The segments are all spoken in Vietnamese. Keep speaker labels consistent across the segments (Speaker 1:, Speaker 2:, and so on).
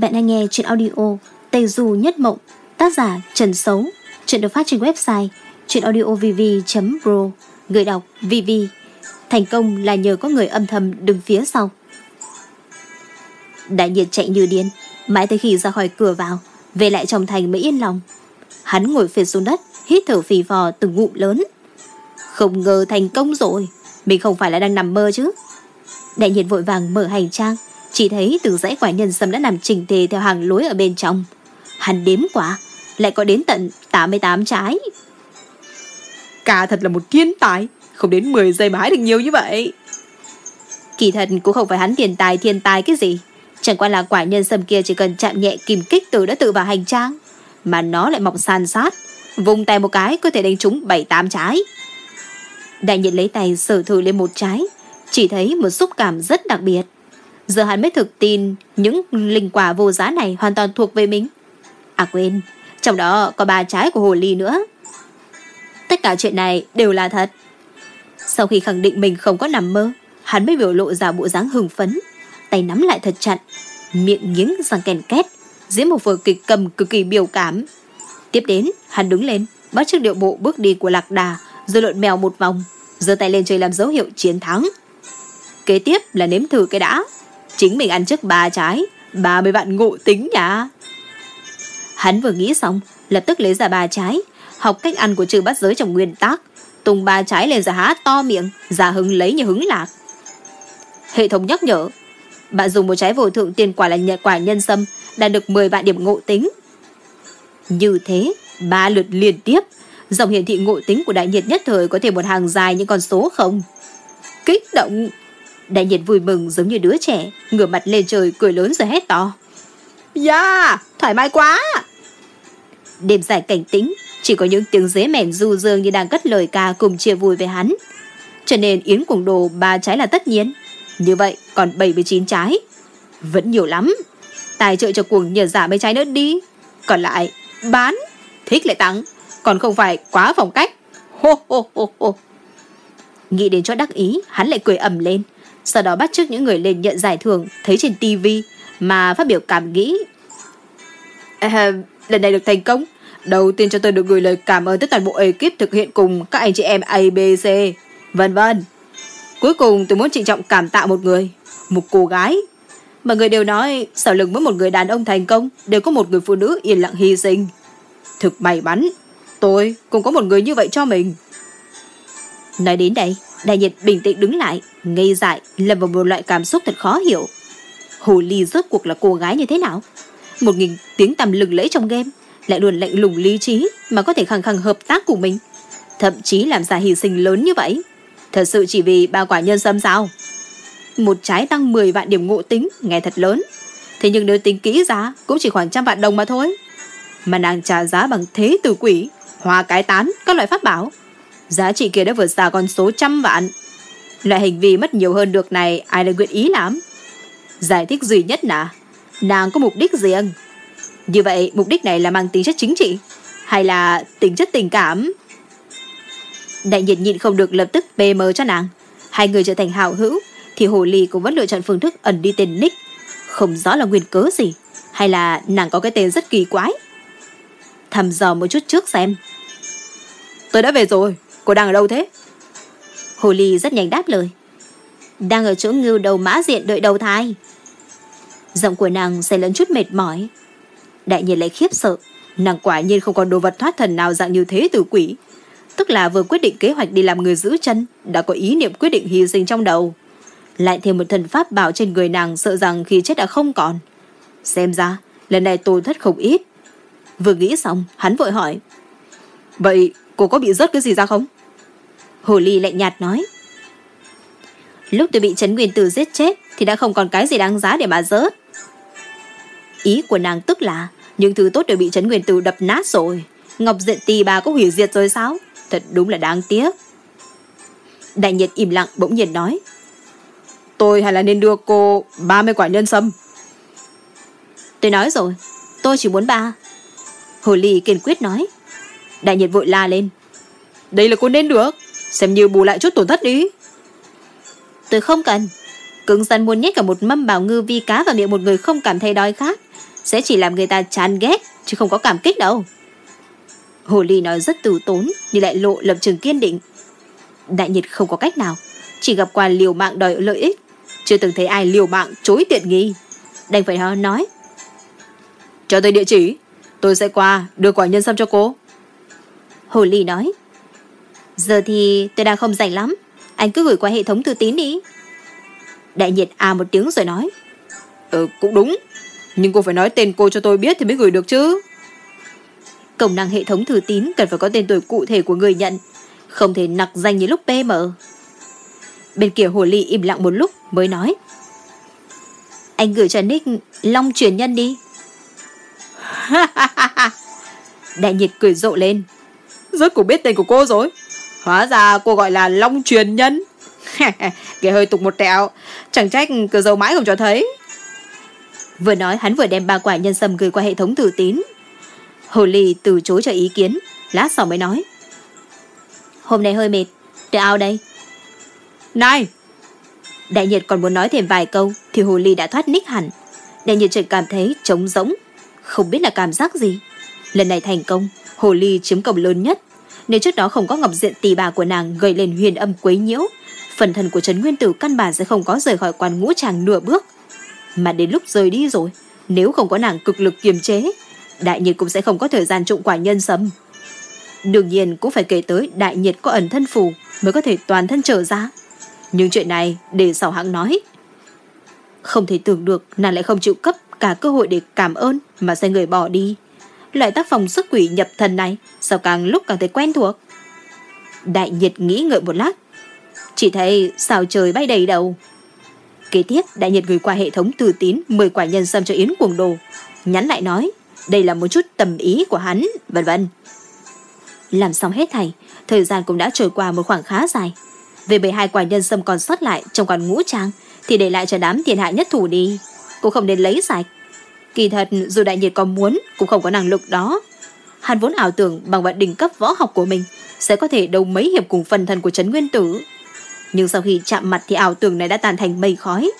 Speaker 1: Bạn đang nghe chuyện audio Tây Du Nhất Mộng, Tác giả Trần Sấu Chuyện được phát trên website chuyenaudiovv.pro Người đọc VV Thành công là nhờ có người âm thầm đứng phía sau. Đại nhiệt chạy như điên, Mãi tới khi ra khỏi cửa vào, Về lại trong thành mới yên lòng. Hắn ngồi phệt xuống đất, Hít thở phì phò từng ngụm lớn. Không ngờ thành công rồi, Mình không phải là đang nằm mơ chứ. Đại nhiệt vội vàng mở hành trang chỉ thấy từng dãy quả nhân sâm đã nằm chỉnh tề Theo hàng lối ở bên trong. Hắn đếm quả Lại có đến tận 88 trái.
Speaker 2: Cả thật là một thiên tài Không đến 10 giây mà hái được nhiều như vậy.
Speaker 1: Kỳ thật cũng không phải hắn tiền tài thiên tài cái gì. Chẳng qua là quả nhân sâm kia chỉ cần chạm nhẹ kìm kích từ đã tự vào hành trang Mà nó lại mọc san sát Vùng tay một cái có thể đánh trúng 7-8 trái. Đại nhiệt lấy tay sở thử lên một trái Chỉ thấy một xúc cảm rất đặc biệt Giờ hắn mới thực tin Những linh quả vô giá này hoàn toàn thuộc về mình. À quên. Trong đó có ba trái của hồ ly nữa. Tất cả chuyện này đều là thật. Sau khi khẳng định mình không có nằm mơ, Hắn mới biểu lộ ra bộ dáng hưng phấn, Tay nắm lại thật chặt, Miệng nghiến răng kèn két Diễn một vở kịch cầm cực kỳ biểu cảm. Tiếp đến, hắn đứng lên, Bắt chiếc điệu bộ bước đi của lạc đà, Rồi lộn mèo một vòng, giơ tay lên trời làm dấu hiệu chiến thắng. Kế tiếp là nếm thử cái đã. Chính mình ăn trước ba trái. 30 vạn ngộ tính nhà Hắn vừa nghĩ xong, Lập tức lấy ra ba trái. Học cách ăn của trừ bắt giới trong nguyên tác Tung ba trái lên ra há to miệng Giả hứng lấy như hứng lạc. Hệ thống nhắc nhở. Bạn dùng một trái vô thượng tiền quả là nhật quả nhân sâm, Đạt được 10 vạn điểm ngộ tính. Như thế, Ba lượt liên tiếp. Dòng hiển thị ngộ tính của đại nhiệt nhất thời Có thể một hàng dài những con số không? Kích động! Đại nhiệt vui mừng giống như đứa trẻ Ngửa mặt lên trời cười lớn rồi hét to.
Speaker 2: Yeah Thoải mái quá.
Speaker 1: Đêm dài cảnh tĩnh Chỉ có những tiếng dế mèn du dương như đang cất lời ca Cùng chia vui với hắn. Cho nên Yến Cuồng Đồ ba trái là tất nhiên. Như vậy còn 79 trái. Vẫn nhiều lắm. Tài trợ cho cuồng nhờ giả mấy trái nữa đi. Còn lại bán Thích lại tăng Còn không phải quá phong cách. Hô hô hô hô. Nghĩ đến cho đắc ý Hắn lại cười ầm lên sau đó bắt chước những người lên nhận giải thưởng Thấy trên tivi Mà phát biểu cảm nghĩ
Speaker 2: à, Lần này được thành công Đầu tiên cho tôi được gửi lời cảm ơn tới toàn bộ ekip thực hiện cùng các anh chị em ABC, vân vân. Cuối cùng tôi muốn trịnh trọng cảm tạ một người, một cô gái. Mà người đều nói sau lưng với một người đàn ông thành công đều có một người phụ nữ yên lặng hy sinh. Thực may mắn, tôi cũng có một người như vậy cho mình.
Speaker 1: Nói đến đây, đại nhiệt bình tĩnh đứng lại, ngây dại, lâm vào một loại cảm xúc thật khó hiểu. Hồ Ly rốt cuộc là cô gái như thế nào? Một nghìn tiếng tầm lừng lẫy trong game, lại luôn lạnh lùng lý trí mà có thể khăng khăng hợp tác cùng mình. Thậm chí làm ra hy sinh lớn như vậy. Thật sự chỉ vì ba quả nhân sâm sao? Một trái tăng 10 vạn điểm ngộ tính, nghe thật lớn. Thế nhưng nếu tính kỹ giá, cũng chỉ khoảng trăm vạn đồng mà thôi. Mà nàng trả giá bằng thế từ quỷ, hoa cái tán, các loại pháp bảo. Giá trị kia đã vượt xa con số trăm vạn. Loại hành vi mất nhiều hơn được này ai lại nguyện ý lắm. Giải thích duy nhất là nàng có mục đích riêng. Như vậy mục đích này là mang tính chất chính trị hay là tính chất tình cảm? Đại nhiệt nhịn không được lập tức PM cho nàng. Hai người trở thành hào hữu thì Hồ Ly cũng vẫn lựa chọn phương thức ẩn đi tên Nick. Không rõ là nguyên cớ gì hay là nàng có cái tên rất kỳ quái. Thăm dò một chút trước xem.
Speaker 2: Tôi đã về rồi, cô đang ở đâu thế?
Speaker 1: Hồ Ly rất nhanh đáp lời. Đang ở chỗ ngưu đầu mã diện đợi đầu thai. Giọng của nàng sẽ lẫn chút mệt mỏi. Đại nhiên lại khiếp sợ. Nàng quả nhiên không còn đồ vật thoát thần nào dạng như thế từ quỷ. Tức là vừa quyết định kế hoạch đi làm người giữ chân, đã có ý niệm quyết định hy sinh trong đầu. Lại thêm một thần pháp bảo trên người nàng sợ rằng khi chết đã không còn. Xem ra, lần này tôi thất không ít. Vừa nghĩ xong, hắn vội hỏi.
Speaker 2: Vậy cô có bị rớt cái gì ra không?
Speaker 1: Hồ Ly lạnh nhạt nói. Lúc tôi bị Trấn Nguyên Tử giết chết thì đã không còn cái gì đáng giá để mà rớt. Ý của nàng tức là những thứ tốt đều bị Trấn Nguyên Tử đập nát rồi. Ngọc Diện Tì bà cũng hủy diệt rồi sao? Thật đúng là đáng tiếc. Đại nhiệt im lặng bỗng nhiên nói.
Speaker 2: Tôi hay là nên đưa cô 30 quả nhân sâm?
Speaker 1: Tôi nói rồi, tôi chỉ muốn ba. Hồ Ly kiên quyết nói. Đại nhiệt vội la lên.
Speaker 2: Đây là cô nên được, xem như bù lại chút tổn thất đi.
Speaker 1: Tôi không cần. Cứng rắn muốn nhét cả một mâm bảo ngư vi cá vào miệng một người không cảm thấy đói khát. Sẽ chỉ làm người ta chán ghét, Chứ không có cảm kích đâu. Hồ Ly nói rất từ tốn, Nhưng lại lộ lập trường kiên định. Đại nhiệt không có cách nào. Chỉ gặp qua liều mạng đòi lợi ích. Chưa từng thấy ai liều mạng chối tiện nghi. Đành phải nói.
Speaker 2: Cho tôi địa chỉ. Tôi sẽ qua, đưa quả nhân sâm cho cô.
Speaker 1: Hồ Ly nói Giờ thì tôi đang không rảnh lắm. Anh cứ gửi qua hệ thống thư tín đi. Đại nhiệt à một tiếng rồi nói.
Speaker 2: Ừ cũng đúng. Nhưng cô phải nói tên cô cho tôi biết thì mới gửi được chứ.
Speaker 1: Công năng hệ thống thư tín cần phải có tên tuổi cụ thể của người nhận Không thể nặc danh như lúc PM Bên kia hồ ly im lặng một lúc mới nói. Anh gửi cho Nick Long truyền nhân đi. Đại nhiệt cười rộ lên.
Speaker 2: Rốt cuộc biết tên của cô rồi Hóa ra cô gọi là Long truyền nhân. Ghê hơi tục một tẹo. Chẳng trách cứ dâu mãi không cho thấy.
Speaker 1: Vừa nói, hắn vừa đem ba quả nhân sâm gửi qua hệ thống thử tín. Hồ Ly từ chối cho ý kiến. Lát sau mới nói. Hôm nay hơi mệt. Để ao đây.
Speaker 2: Này!
Speaker 1: Đại nhiệt còn muốn nói thêm vài câu Thì Hồ Ly đã thoát ních hẳn. Đại nhiệt chợt cảm thấy trống rỗng. Không biết là cảm giác gì. Lần này thành công, Hồ Ly chiếm cổng lớn nhất. Nếu trước đó không có ngọc diện tỷ bà của nàng Gợi lên huyền âm quấy nhiễu, Phần thân của Trấn Nguyên Tử căn bản sẽ không có rời khỏi quan ngũ chàng nửa bước. Mà đến lúc rời đi rồi, Nếu không có nàng cực lực kiềm chế, Đại nhiệt cũng sẽ không có thời gian trụng quả nhân sâm. Đương nhiên cũng phải kể tới đại nhiệt có ẩn thân phù Mới có thể toàn thân trở ra. Nhưng chuyện này để sau hãng nói, Không thể tưởng được Nàng lại không chịu cấp cả cơ hội để cảm ơn Mà sai người bỏ đi. Loại tác phòng sức quỷ nhập thần này Sao càng lúc càng thấy quen thuộc Đại nhiệt nghĩ ngợi một lát Chỉ thấy sao trời bay đầy đầu Kế tiếp đại nhiệt gửi qua hệ thống từ tín 10 quả nhân sâm cho Yến Cuồng Đồ Nhắn lại nói đây là một chút tầm ý của hắn, vân vân. Làm xong hết thảy, thời gian cũng đã trôi qua một khoảng khá dài. Về 12 quả nhân sâm còn sót lại trong còn ngũ trang, thì để lại cho đám tiền hạ nhất thủ đi. Cũng không nên lấy sạch. Kỳ thật, dù đại nhiệt có muốn, cũng không có năng lực đó. Hắn vốn ảo tưởng bằng vận đỉnh cấp võ học của mình, sẽ có thể đấu mấy hiệp cùng phần thân của Trấn Nguyên Tử. Nhưng sau khi chạm mặt thì ảo tưởng này đã tàn thành mây khói.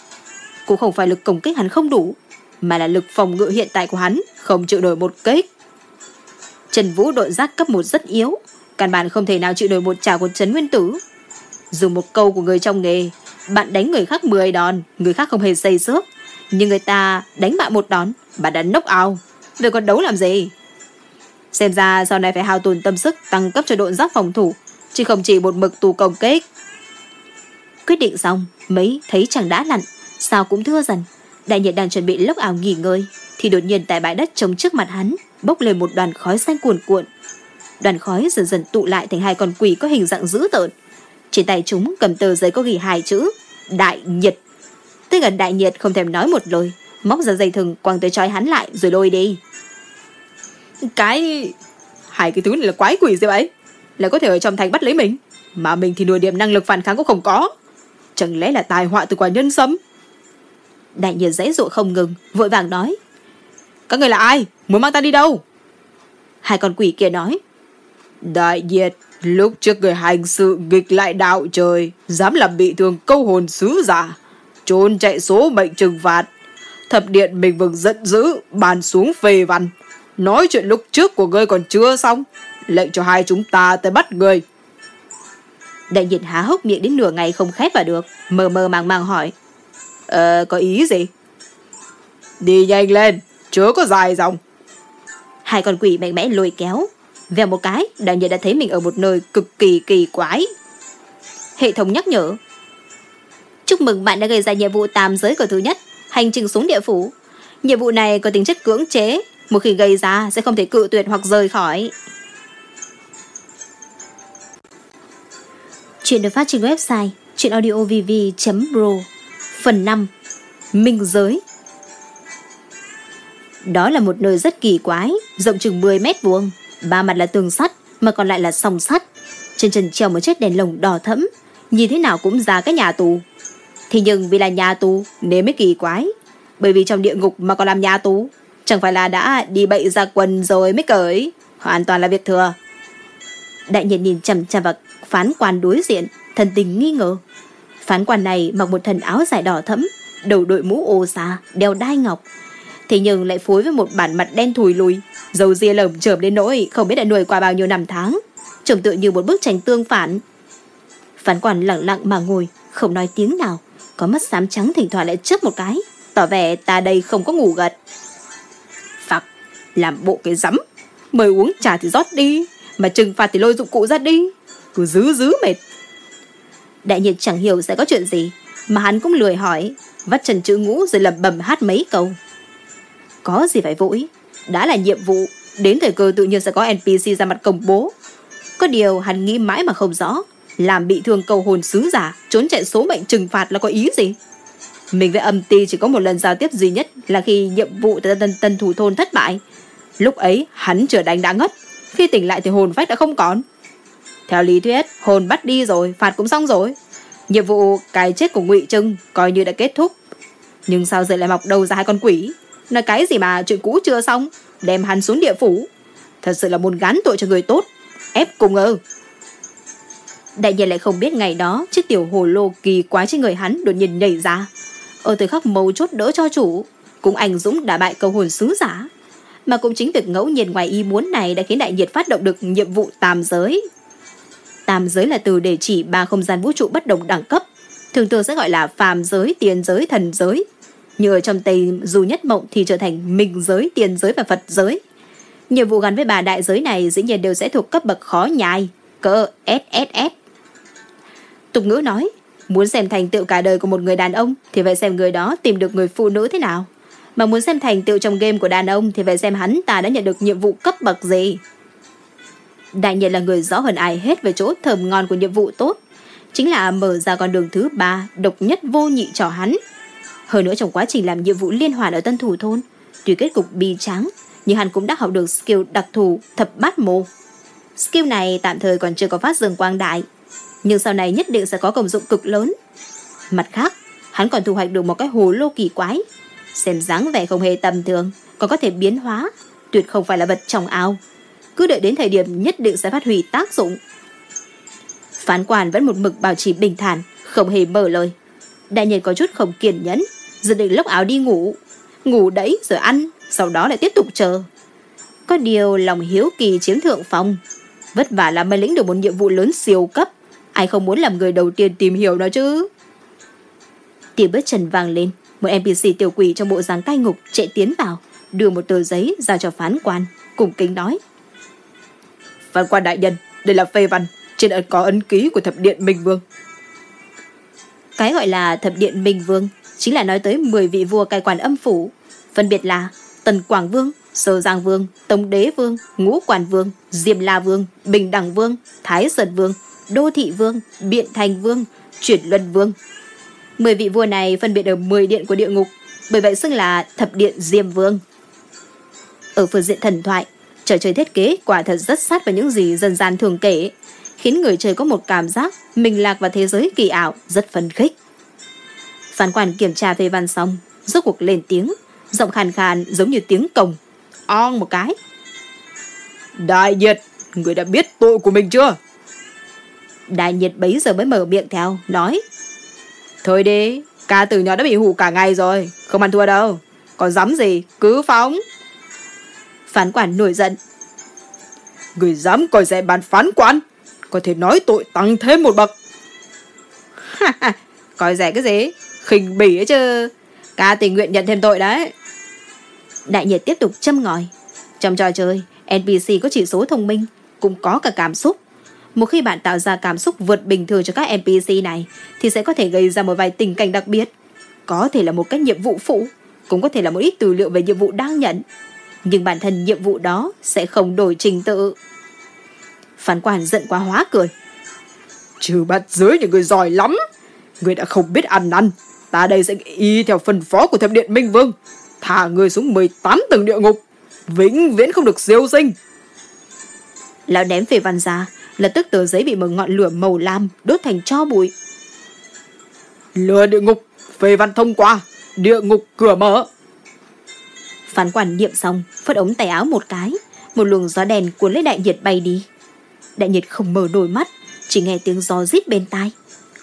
Speaker 1: Cũng không phải lực công kích hắn không đủ, mà là lực phòng ngự hiện tại của hắn không chịu nổi một kích. Trần Vũ đội giác cấp 1 rất yếu, căn bản không thể nào chịu nổi một trả của Trấn Nguyên Tử. Dùng một câu của người trong nghề, bạn đánh người khác 10 đòn, người khác không hề xây xước. Nhưng người ta đánh bạn một đón bạn đã nốc ao. Vậy còn đấu làm gì? Xem ra sau này phải hao tồn tâm sức tăng cấp cho đội giác phòng thủ, chứ không chỉ một mực tù công kích. Quyết định xong, mấy thấy chẳng đã lặn, sao cũng thưa dần. Đại nhiệt đang chuẩn bị lốc ảo nghỉ ngơi Thì đột nhiên tại bãi đất trống trước mặt hắn Bốc lên một đoàn khói xanh cuồn cuộn Đoàn khói dần dần tụ lại thành hai con quỷ có hình dạng dữ tợn Trên tay chúng cầm tờ giấy có ghi hai chữ Đại nhiệt Tới gần đại nhiệt không thèm nói một lời. Móc ra dây thừng quăng tới trói hắn lại rồi lôi đi.
Speaker 2: Cái... Hai cái thứ này là quái quỷ gì vậy? Lại có thể ở trong thành bắt lấy mình Mà mình thì nửa điểm năng lực phản kháng cũng không có. Chẳng lẽ là tài họa từ quả nhân sâm?
Speaker 1: Đại nhiên dãy dụ không ngừng Vội vàng nói.
Speaker 2: Các người là ai? Muốn mang ta đi đâu?
Speaker 1: Hai con quỷ kia nói.
Speaker 2: Đại nhiệt Lúc trước người hành sự nghịch lại đạo trời Dám làm bị thương câu hồn sứ giả Trốn chạy số mệnh trừng phạt Thập điện mình vực giận dữ Bàn xuống phê văn Nói chuyện lúc trước của ngươi còn chưa xong Lệnh cho hai chúng ta tới bắt người
Speaker 1: Đại nhiệt há hốc miệng đến nửa ngày không khép vào được Mờ mờ màng màng hỏi
Speaker 2: Ờ, có ý gì? Đi nhanh lên, chớ có dài dòng.
Speaker 1: Hai con quỷ mạnh mẽ lôi kéo. Vèo một cái, đại nhật đã thấy mình ở một nơi cực kỳ kỳ quái. Hệ thống nhắc nhở. Chúc mừng bạn đã gây ra nhiệm vụ tam giới cửa thứ nhất, hành trình xuống địa phủ. Nhiệm vụ này có tính chất cưỡng chế, một khi gây ra sẽ không thể cự tuyệt hoặc rời khỏi. Chuyện được phát trên website chuyenaudiovv.pro Phần 5 Minh giới Đó là một nơi rất kỳ quái, rộng chừng 10 mét vuông, ba mặt là tường sắt, mà còn lại là song sắt. Trên trần treo một chiếc đèn lồng đỏ thẫm, nhìn thế nào cũng ra cái nhà tù. Thì nhưng vì là nhà tù nên mới kỳ quái, bởi vì trong địa ngục mà còn làm nhà tù, chẳng phải là đã đi bậy ra quần rồi mới cởi, hoàn toàn là việc thừa. Đại nhân nhìn chằm chằm vào phán quan đối diện, thần tình nghi ngờ. Phán quan này mặc một thần áo dài đỏ thẫm, đầu đội mũ ô xa, đeo đai ngọc. Thế nhưng lại phối với một bản mặt đen thùi lùi, dầu ria lởm chởm đến nỗi không biết đã nuôi qua bao nhiêu năm tháng. Trông tựa như một bức tranh tương phản. Phán quan lặng lặng mà ngồi, không nói tiếng nào, có mắt xám trắng thỉnh thoảng lại chớp một cái, tỏ vẻ ta đây không có ngủ gật.
Speaker 2: Phặc, làm bộ cái rắm, mời uống trà thì rót đi, mà trừng phạt thì lôi dụng cụ ra đi, cứ giữ giữ mệt.
Speaker 1: Đại nhiệt chẳng hiểu sẽ có chuyện gì, mà hắn cũng lười hỏi, vắt chân chữ ngũ rồi lẩm bẩm hát mấy câu. Có gì phải vội, đã là nhiệm vụ, đến thời cơ tự nhiên sẽ có NPC ra mặt công bố. Có điều hắn nghĩ mãi mà không rõ, làm bị thương cầu hồn sứ giả, trốn chạy số mệnh trừng phạt là có ý gì? Mình với âm ti chỉ có một lần giao tiếp duy nhất là khi nhiệm vụ tân, tân, tân thủ thôn thất bại. Lúc ấy hắn chưa đánh đã ngất, khi tỉnh lại thì hồn phách đã không còn. Theo lý thuyết, hồn bắt đi rồi, phạt cũng xong rồi. Nhiệm vụ cái chết của ngụy Trưng coi như đã kết thúc. Nhưng sao giờ lại mọc đầu ra hai con quỷ? Là cái gì mà chuyện cũ chưa xong, đem hắn xuống địa phủ. Thật sự là muốn gán tội cho người tốt. Ép cùng ơ. Đại nhiên lại không biết ngày đó chiếc tiểu hồ lô kỳ quái trên người hắn đột nhiên nhảy ra. Ở thời khắc mấu chốt đỡ cho chủ, cũng anh Dũng đã bại câu hồn sứ giả. Mà cũng chính việc ngẫu nhiên ngoài ý muốn này đã khiến đại nhiệt phát động được nhiệm vụ tam giới. Tam giới là từ để chỉ ba không gian vũ trụ bất đồng đẳng cấp, thường thường sẽ gọi là phàm giới, tiền giới, thần giới. Như ở trong Tây dù nhất mộng thì trở thành minh giới, tiền giới và Phật giới. Nhiệm vụ gắn với bà đại giới này dĩ nhiên đều sẽ thuộc cấp bậc khó nhai, cỡ SSS. Tục ngữ nói, muốn xem thành tựu cả đời của một người đàn ông thì phải xem người đó tìm được người phụ nữ thế nào. Mà muốn xem thành tựu trong game của đàn ông thì phải xem hắn ta đã nhận được nhiệm vụ cấp bậc gì. Đại nhiên là người rõ hơn ai hết về chỗ thơm ngon của nhiệm vụ tốt. Chính là mở ra con đường thứ ba, độc nhất vô nhị cho hắn. Hơn nữa trong quá trình làm nhiệm vụ liên hoàn ở Tân Thủ Thôn, tuy kết cục bi trắng, nhưng hắn cũng đã học được skill đặc thù thập bát mô. Skill này tạm thời còn chưa có phát dương quang đại, nhưng sau này nhất định sẽ có công dụng cực lớn. Mặt khác, hắn còn thu hoạch được một cái hồ lô kỳ quái. Xem dáng vẻ không hề tầm thường, còn có thể biến hóa, tuyệt không phải là vật trong ao. Cứ đợi đến thời điểm nhất định sẽ phát huy tác dụng. Phán quan vẫn một mực bảo trì bình thản, không hề mở lời. Đại nhân có chút không kiên nhẫn, dự định lốc áo đi ngủ. Ngủ đấy rồi ăn, sau đó lại tiếp tục chờ. Có điều lòng hiếu kỳ chiếm thượng phong. Vất vả là mới lĩnh được một nhiệm vụ lớn siêu cấp. Ai không muốn làm người đầu tiên tìm hiểu nó chứ? Tiếng bước chân vang lên, một NPC tiểu quỷ trong bộ dáng cai ngục chạy tiến vào, đưa một tờ giấy ra cho phán quan, cùng kính nói.
Speaker 2: Phán quan đại nhân, đây là phê văn, trên ấn có ấn ký của thập điện Minh Vương.
Speaker 1: Cái gọi là thập điện Minh Vương chính là nói tới 10 vị vua cai quản âm phủ, phân biệt là Tần Quảng Vương, Sơ Giang Vương, Tống Đế Vương, Ngũ Quản Vương, Diệm La Vương, Bình Đẳng Vương, Thái Sơn Vương, Đô Thị Vương, Biện Thành Vương, Chuyển Luân Vương. Mười vị vua này phân biệt ở 10 điện của địa ngục, bởi vậy xưng là Thập Điện Diêm Vương. Ở phương diện thần thoại, trò chơi thiết kế quả thật rất sát vào những gì dân gian thường kể, khiến người chơi có một cảm giác mình lạc vào thế giới kỳ ảo rất phấn khích. Phán quan kiểm tra phê văn xong, rốt cuộc lên tiếng, giọng khàn khàn giống như tiếng cồng. Ong một cái.
Speaker 2: Đại nhiệt, người đã biết tội của mình chưa?
Speaker 1: Đại nhiệt bấy giờ mới mở miệng theo, nói.
Speaker 2: Thôi đi, ca từ nhỏ đã bị hủ cả ngày rồi, không ăn thua đâu. Còn dám gì, cứ phóng.
Speaker 1: Phán quản nổi giận.
Speaker 2: Người dám coi rẻ bàn phán quan, có thể nói tội tăng thêm một bậc. coi rẻ cái gì? khinh bỉ ấy chứ. Ca tình nguyện nhận thêm tội đấy.
Speaker 1: Đại nhiệt tiếp tục châm ngòi. Trong trò chơi, NPC có chỉ số thông minh, cũng có cả cảm xúc. Một khi bạn tạo ra cảm xúc vượt bình thường cho các NPC này, thì sẽ có thể gây ra một vài tình cảnh đặc biệt. Có thể là một cái nhiệm vụ phụ, cũng có thể là một ít tư liệu về nhiệm vụ đang nhận. Nhưng bản thân nhiệm vụ đó sẽ không đổi trình tự. Phán quan giận quá hóa cười.
Speaker 2: Trừ bắt dưới những người giỏi lắm. Người đã không biết ăn năn. Ta đây sẽ y theo phần phó của thập điện Minh Vương. Thả người xuống 18 tầng địa ngục. Vĩnh viễn không được siêu sinh.
Speaker 1: Lão ném về văn ra. Lập tức tờ giấy bị một ngọn lửa màu lam đốt thành cho bụi.
Speaker 2: Lửa địa ngục. Phê văn thông qua. Địa ngục cửa mở.
Speaker 1: Phán quản niệm xong, phất ống tay áo một cái. Một luồng gió đèn cuốn lấy đại nhiệt bay đi. Đại nhiệt không mở đôi mắt, chỉ nghe tiếng gió rít bên tai.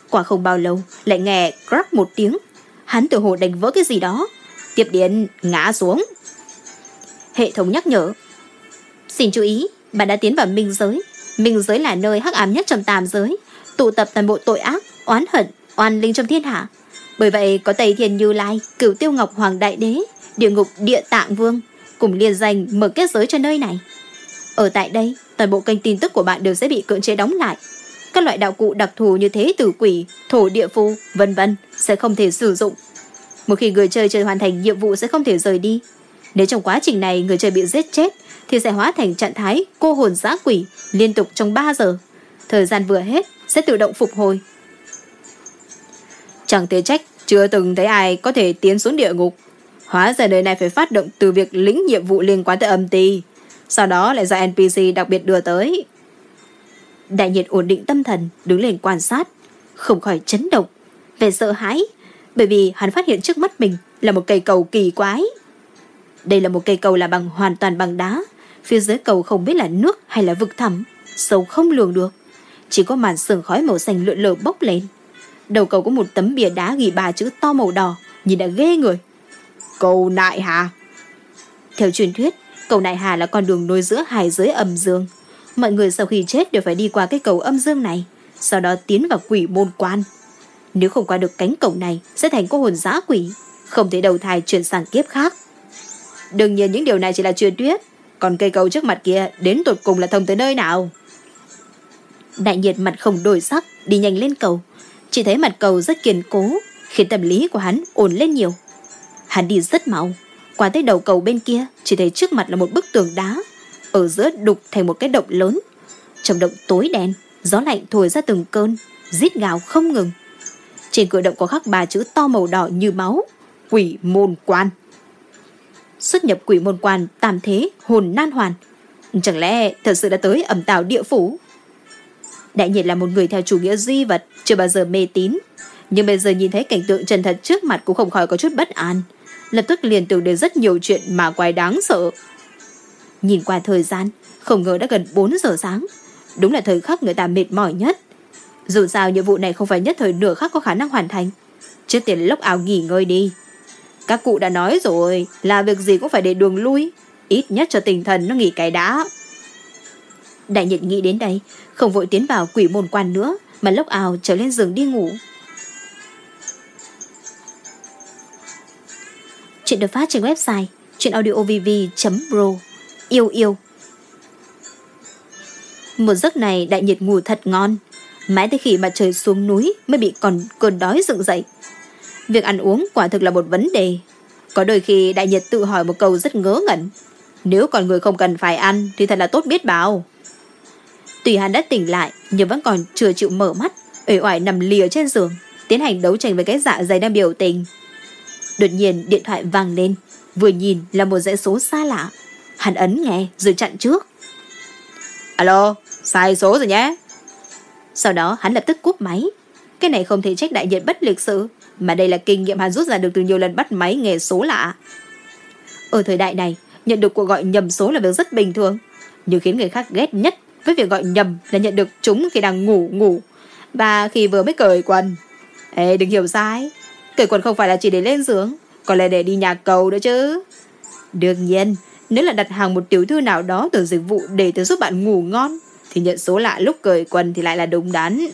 Speaker 1: quả không bao lâu, lại nghe crack một tiếng. Hắn tự hồ đánh vỡ cái gì đó. Tiếp điện, ngã xuống. Hệ thống nhắc nhở. Xin chú ý, bạn đã tiến vào minh giới. Minh giới là nơi hắc ám nhất trong tam giới, tụ tập toàn bộ tội ác, oán hận, oan linh trong thiên hạ. Bởi vậy có Tây Thiên Như Lai, Cửu Tiêu Ngọc Hoàng Đại Đế, Địa Ngục Địa Tạng Vương cùng liên danh mở kết giới cho nơi này. Ở tại đây, toàn bộ kênh tin tức của bạn đều sẽ bị cưỡng chế đóng lại. Các loại đạo cụ đặc thù như thế tử quỷ, thổ địa phu, vân vân sẽ không thể sử dụng. Một khi người chơi chơi hoàn thành nhiệm vụ sẽ không thể rời đi. Nếu trong quá trình này người chơi bị giết chết thì sẽ hóa thành trạng thái cô hồn giã quỷ liên tục trong 3 giờ. Thời gian vừa hết sẽ tự động phục hồi.
Speaker 2: Chẳng thể trách chưa từng thấy ai có thể tiến xuống địa ngục. Hóa ra đời này phải phát động từ việc lĩnh nhiệm vụ liên quan tới âm ty. Sau đó lại do NPC đặc biệt đưa tới.
Speaker 1: Đại nhiệt ổn định tâm thần, đứng lên quan sát, không khỏi chấn động, về sợ hãi, bởi vì hắn phát hiện trước mắt mình là một cây cầu kỳ quái. Đây là một cây cầu là bằng hoàn toàn bằng đá, phía dưới cầu không biết là nước hay là vực thẳm, sâu không lường được. Chỉ có màn sương khói màu xanh lượn lờ bốc lên. Đầu cầu có một tấm bìa đá ghi ba chữ to màu đỏ, nhìn đã ghê người.
Speaker 2: Cầu Nại Hà.
Speaker 1: Theo truyền thuyết, cầu Nại Hà là con đường nối giữa hai giới âm dương. Mọi người sau khi chết đều phải đi qua cái cầu âm dương này, sau đó tiến vào quỷ môn quan. Nếu không qua được cánh cổng này, sẽ thành cô hồn giã quỷ, không thể đầu thai chuyển sang kiếp khác.
Speaker 2: Đương nhiên những điều này chỉ là truyền thuyết, còn cây cầu trước mặt kia đến tột cùng là thông tới nơi nào?
Speaker 1: Đại nhiệt mặt không đổi sắc, đi nhanh lên cầu. Chỉ thấy mặt cầu rất kiên cố, khiến tâm lý của hắn ổn lên nhiều. Hắn đi rất mau, qua tới đầu cầu bên kia, chỉ thấy trước mặt là một bức tường đá, ở giữa đục thành một cái động lớn. Trong động tối đen, gió lạnh thổi ra từng cơn, rít gào không ngừng. Trên cửa động có khắc ba chữ to màu đỏ như máu, quỷ môn quan. Xuất nhập quỷ môn quan tam thế hồn nan hoàn. Chẳng lẽ thật sự đã tới ẩm tảo địa phủ? Đại nhiệt là một người theo chủ nghĩa duy vật, chưa bao giờ mê tín. Nhưng bây giờ nhìn thấy cảnh tượng chân thật trước mặt cũng không khỏi có chút bất an. Lập tức liền tưởng đến rất nhiều chuyện mà quái đáng sợ. Nhìn qua thời gian, không ngờ đã gần 4 giờ sáng. Đúng là thời khắc người ta mệt mỏi nhất. Dù sao nhiệm vụ này không phải nhất thời nửa khắc có khả năng hoàn thành. Trước tiên lốc áo nghỉ ngơi đi. Các cụ đã nói rồi, là việc gì cũng phải để đường lui. Ít nhất cho tinh thần nó nghỉ cái đã. Đại nhiệt nghĩ đến đây, không vội tiến vào quỷ môn quan nữa, mà lốc ào trở lên giường đi ngủ. Chuyện được phát trên website chuyenaudiovv.pro Yêu yêu Một giấc này đại nhiệt ngủ thật ngon Mãi tới khi mà trời xuống núi Mới bị còn cơn đói dựng dậy Việc ăn uống quả thực là một vấn đề. Có đôi khi đại nhiệt tự hỏi một câu rất ngớ ngẩn. Nếu còn người không cần phải ăn Thì thật là tốt biết bao. Tuy hắn đã tỉnh lại Nhưng vẫn còn chưa chịu mở mắt uể oải nằm lìa trên giường Tiến hành đấu tranh với cái dạ dày đang biểu tình. Đột nhiên điện thoại vang lên Vừa nhìn là một dãy số xa lạ. Hắn ấn nghe rồi chặn trước.
Speaker 2: Alo Sai số rồi nhé.
Speaker 1: Sau đó hắn lập tức cúp máy. Cái này không thể trách đại diện bất lịch sự mà đây là kinh nghiệm hắn rút ra được từ nhiều lần bắt máy nghề số lạ. Ở thời đại này, Nhận được cuộc gọi nhầm số là việc rất bình thường, Nhưng khiến người khác ghét nhất Với việc gọi nhầm là nhận được chúng khi đang ngủ ngủ. Và khi vừa mới cởi quần, Ê, đừng hiểu sai, Cởi quần không phải là chỉ để lên giường Còn là để đi nhà cầu nữa chứ. Đương nhiên, Nếu là đặt hàng một tiểu thư nào đó từ dịch vụ Để tới giúp bạn ngủ ngon, Thì nhận số lạ lúc cởi quần thì lại là đúng đắn.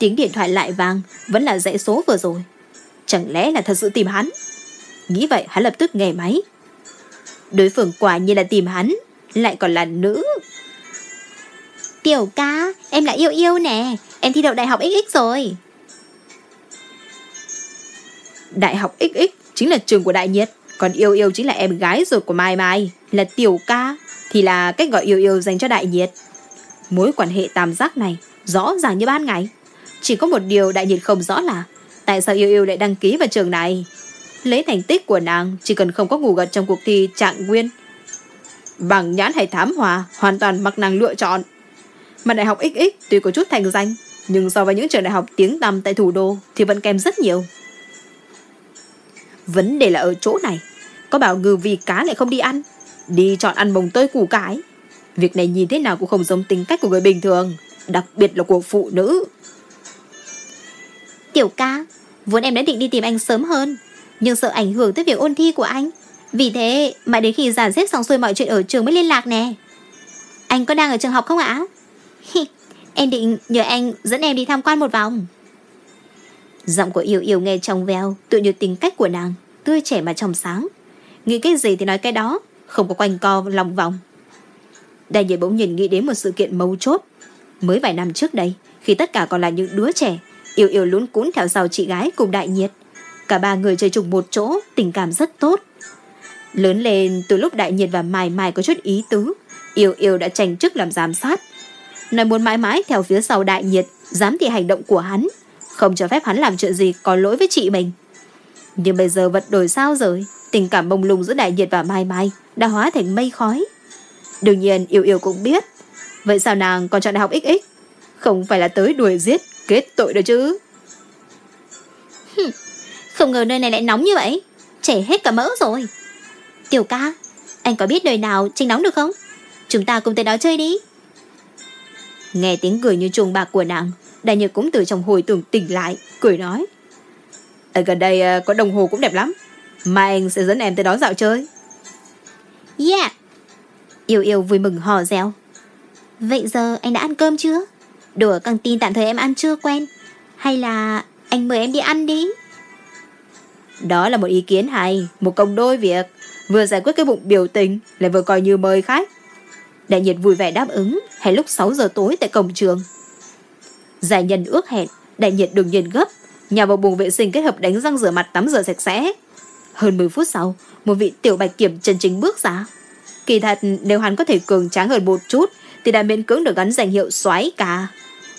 Speaker 1: Tiếng điện thoại lại vang Vẫn là dãy số vừa rồi. Chẳng lẽ là thật sự tìm hắn? Nghĩ vậy hắn lập tức nghe máy. Đối phương quả nhiên là tìm hắn Lại còn là nữ. Tiểu ca Em là yêu yêu nè Em thi đậu đại học XX rồi. Đại học XX chính là trường của Đại Nhiệt, còn Yêu Yêu chính là em gái ruột của Mai Mai, là Tiểu Ca, thì là cách gọi Yêu Yêu dành cho Đại Nhiệt. Mối quan hệ tam giác này rõ ràng như ban ngày. Chỉ có một điều Đại Nhiệt không rõ là tại sao Yêu Yêu lại đăng ký vào trường này. Lấy thành tích của nàng chỉ cần không có ngủ gật trong cuộc thi trạng nguyên. Bằng nhãn hay thám hòa hoàn toàn mặc nàng lựa chọn. Mà đại học XX tuy có chút thành danh, nhưng so với những trường đại học tiếng tăm tại thủ đô thì vẫn kém rất nhiều. Vấn đề là ở chỗ này Có bảo ngừ vì cá lại không đi ăn Đi chọn ăn mồng tơi củ cải Việc này nhìn thế nào cũng không giống tính cách của người bình thường Đặc biệt là của phụ nữ Tiểu ca, vốn em đã định đi tìm anh sớm hơn, nhưng sợ ảnh hưởng tới việc ôn thi của anh. Vì thế mà đến khi giàn xếp xong xuôi mọi chuyện ở trường mới liên lạc nè. Anh có đang ở trường học không ạ? em định nhờ anh dẫn em đi tham quan một vòng. Giọng của Yêu Yêu nghe trong veo, tự như tính cách của nàng, tươi trẻ mà trong sáng. Nghĩ cái gì thì nói cái đó, không có quanh co lòng vòng. Đại nhiệt bỗng nhìn nghĩ đến một sự kiện mấu chốt. Mới vài năm trước đây, khi tất cả còn là những đứa trẻ, Yêu Yêu lún cún theo sau chị gái cùng đại nhiệt. Cả ba người chơi chung một chỗ, tình cảm rất tốt. Lớn lên từ lúc đại nhiệt và Mai Mai có chút ý tứ, Yêu Yêu đã tranh chức làm giám sát. Nói muốn mãi mãi theo phía sau đại nhiệt, dám thị hành động của hắn, không cho phép hắn làm chuyện gì có lỗi với chị mình. Nhưng bây giờ vật đổi sao rồi, tình cảm bông lung giữa đại nhiệt và Mai Mai đã hóa thành mây khói. Đương nhiên Yêu Yêu cũng biết, vậy sao nàng còn chọn đại học XX? Không phải là tới đuổi giết, kết tội được chứ. Không ngờ nơi này lại nóng như vậy, chảy hết cả mỡ rồi. Tiểu ca, anh có biết nơi nào trinh nóng được không? Chúng ta cùng tới đó chơi đi. Nghe tiếng cười như chuông bạc của nàng, Đại Nhật cũng từ trong hồi tưởng tỉnh lại, cười nói. Ở gần đây ờ, có đồng hồ cũng đẹp lắm. Mai anh sẽ dẫn em tới đó dạo chơi. Yeah. Yêu yêu vui mừng hò reo. Vậy giờ anh đã ăn cơm chưa? Đồ ở căng tin tạm thời em ăn chưa quen. Hay là anh mời em đi ăn đi? Đó là một ý kiến hay, một công đôi việc. Vừa giải quyết cái bụng biểu tình, lại vừa coi như mời khách. Đại nhiệt vui vẻ đáp ứng, hay lúc 6 giờ tối tại cổng trường. Giải nhân ước hẹn, đại nhiệt đường nhiên gấp, nhà vào buồng vệ sinh kết hợp đánh răng rửa mặt tắm rửa sạch sẽ. Hơn 10 phút sau, một vị tiểu bạch kiểm chân chính bước ra. Kỳ thật, nếu hắn có thể cường tráng hơn một chút, thì đã miễn cưỡng được gắn danh hiệu xoáy cả.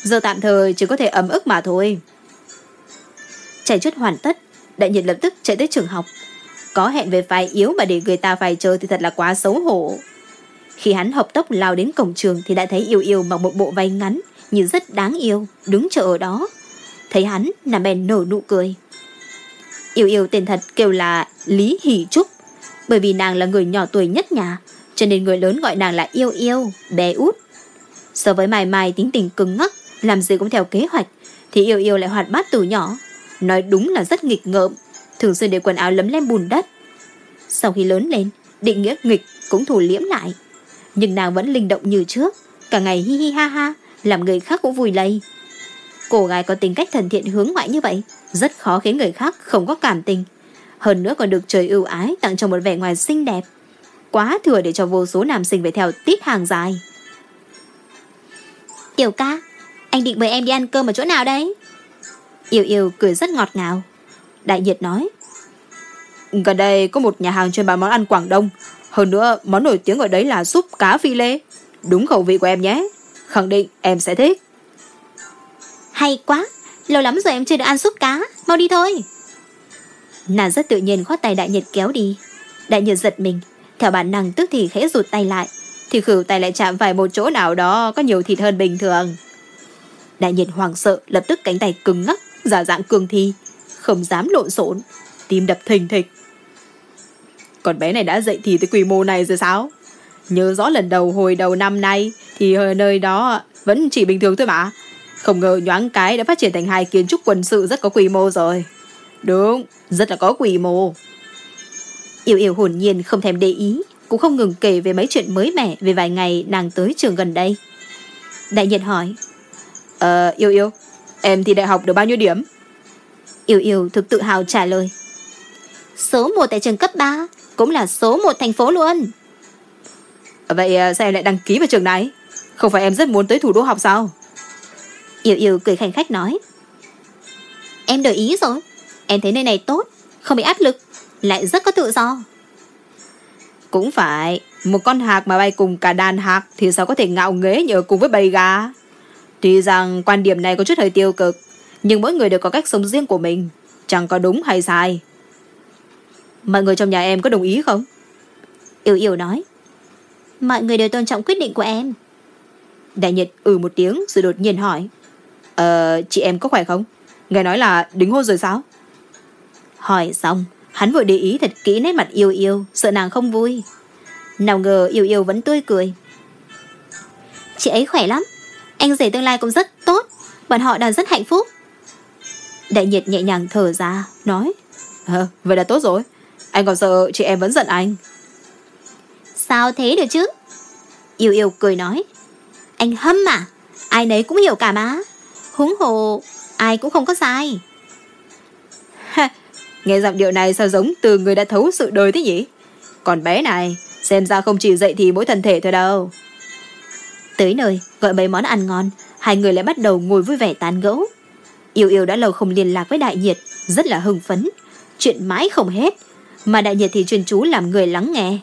Speaker 1: Giờ tạm thời chỉ có thể ấm ức mà thôi. Chạy chút hoàn tất, đại nhiệt lập tức chạy tới trường học. Có hẹn về phái yếu mà để người ta phải chờ thì thật là quá xấu hổ. Khi hắn hợp tốc lao đến cổng trường thì đã thấy yêu yêu mặc một bộ váy ngắn, nhìn rất đáng yêu, đứng chờ ở đó. Thấy hắn, nàng bèn nở nụ cười. Yêu yêu tên thật kêu là Lý Hỷ Trúc, bởi vì nàng là người nhỏ tuổi nhất nhà, cho nên người lớn gọi nàng là yêu yêu, bé út. So với Mai Mai tính tình cứng ngắc, làm gì cũng theo kế hoạch, thì yêu yêu lại hoạt bát từ nhỏ. Nói đúng là rất nghịch ngợm, thường xuyên để quần áo lấm lem bùn đất. Sau khi lớn lên, định nghĩa nghịch cũng thủ liễm lại. Nhưng nàng vẫn linh động như trước, cả ngày hi hi ha ha, làm người khác cũng vui lây. Cô gái có tính cách thần thiện hướng ngoại như vậy, rất khó khiến người khác không có cảm tình. Hơn nữa còn được trời ưu ái tặng cho một vẻ ngoài xinh đẹp. Quá thừa để cho vô số nam sinh phải theo tít hàng dài. Tiểu ca, anh định mời em đi ăn cơm ở chỗ nào đấy? Yêu yêu cười rất ngọt ngào. Đại nhiệt nói. Gần đây có một nhà hàng chuyên bán món ăn Quảng Đông. Hơn nữa, món nổi tiếng ở đấy là súp cá phi lê. Đúng khẩu vị của em nhé. Khẳng định em sẽ thích. Hay quá, lâu lắm rồi em chưa được ăn súp cá. Mau đi thôi. Nàng rất tự nhiên khoát tay đại nhiệt kéo đi. Đại nhiệt giật mình. Theo bản năng tức thì khẽ rụt tay lại. Thì khử tay lại chạm phải một chỗ nào đó có nhiều thịt hơn bình thường. Đại nhiệt hoảng sợ lập tức cánh tay cứng ngắc, giả dạng cường thi. Không dám lộn xộn, tim đập thình thịch. Còn bé này đã dậy thì tới quy mô này rồi sao? Nhớ rõ lần đầu hồi đầu năm nay thì nơi đó vẫn chỉ bình thường thôi mà. Không ngờ nhoáng cái đã phát triển thành hai kiến trúc quân sự rất có quy mô rồi. Đúng, rất là có quy mô. Yêu yêu hồn nhiên không thèm để ý, cũng không ngừng kể về mấy chuyện mới mẻ về vài ngày nàng tới trường gần đây. Đại nhiệt hỏi, Ờ, yêu yêu, em thì đại học được bao nhiêu điểm? Yêu yêu thực tự hào trả lời. Số 1 tại trường cấp 3, cũng là số 1 thành phố luôn. Vậy à, sao em lại đăng ký vào trường này? Không phải em rất muốn tới thủ đô học sao? Yêu yêu cười khanh khách nói. Em đổi ý rồi. Em thấy nơi này tốt, không bị áp lực, lại rất có tự do. Cũng phải, một con hạc mà bay cùng cả đàn hạc thì sao có thể ngạo nghễ nhờ cùng với bầy gà. Tuy rằng quan điểm này có chút hơi tiêu cực, nhưng mỗi người đều có cách sống riêng của mình, chẳng có đúng hay sai. Mọi người trong nhà em có đồng ý không? Yêu yêu nói. Mọi người đều tôn trọng quyết định của em. Đại Nhật ừ một tiếng rồi đột nhiên hỏi. Ờ, chị em có khỏe không? Nghe nói là đính hôn rồi sao? Hỏi xong, hắn vội để ý thật kỹ nét mặt yêu yêu, sợ nàng không vui. Nào ngờ yêu yêu vẫn tươi cười. Chị ấy khỏe lắm, anh rể tương lai cũng rất tốt, bọn họ đang rất hạnh phúc. Đại nhiệt nhẹ nhàng thở ra, nói.
Speaker 2: À, vậy là tốt rồi. Anh còn sợ chị em vẫn giận anh.
Speaker 1: Sao thế được chứ? Yêu yêu cười nói. Anh hâm à? Ai nấy cũng hiểu cả mà. Húng hồ, ai cũng không có sai.
Speaker 2: Nghe giọng điệu này sao giống từ người đã thấu sự đời thế nhỉ? Còn bé này, xem ra không chỉ dậy thì mỗi thân thể thôi đâu.
Speaker 1: Tới nơi, gọi mấy món ăn ngon, hai người lại bắt đầu ngồi vui vẻ tán gẫu. Yêu yêu đã lâu không liên lạc với đại nhiệt, rất là hưng phấn. Chuyện mãi không hết, mà đại nhiệt thì chuyên chú làm người lắng nghe.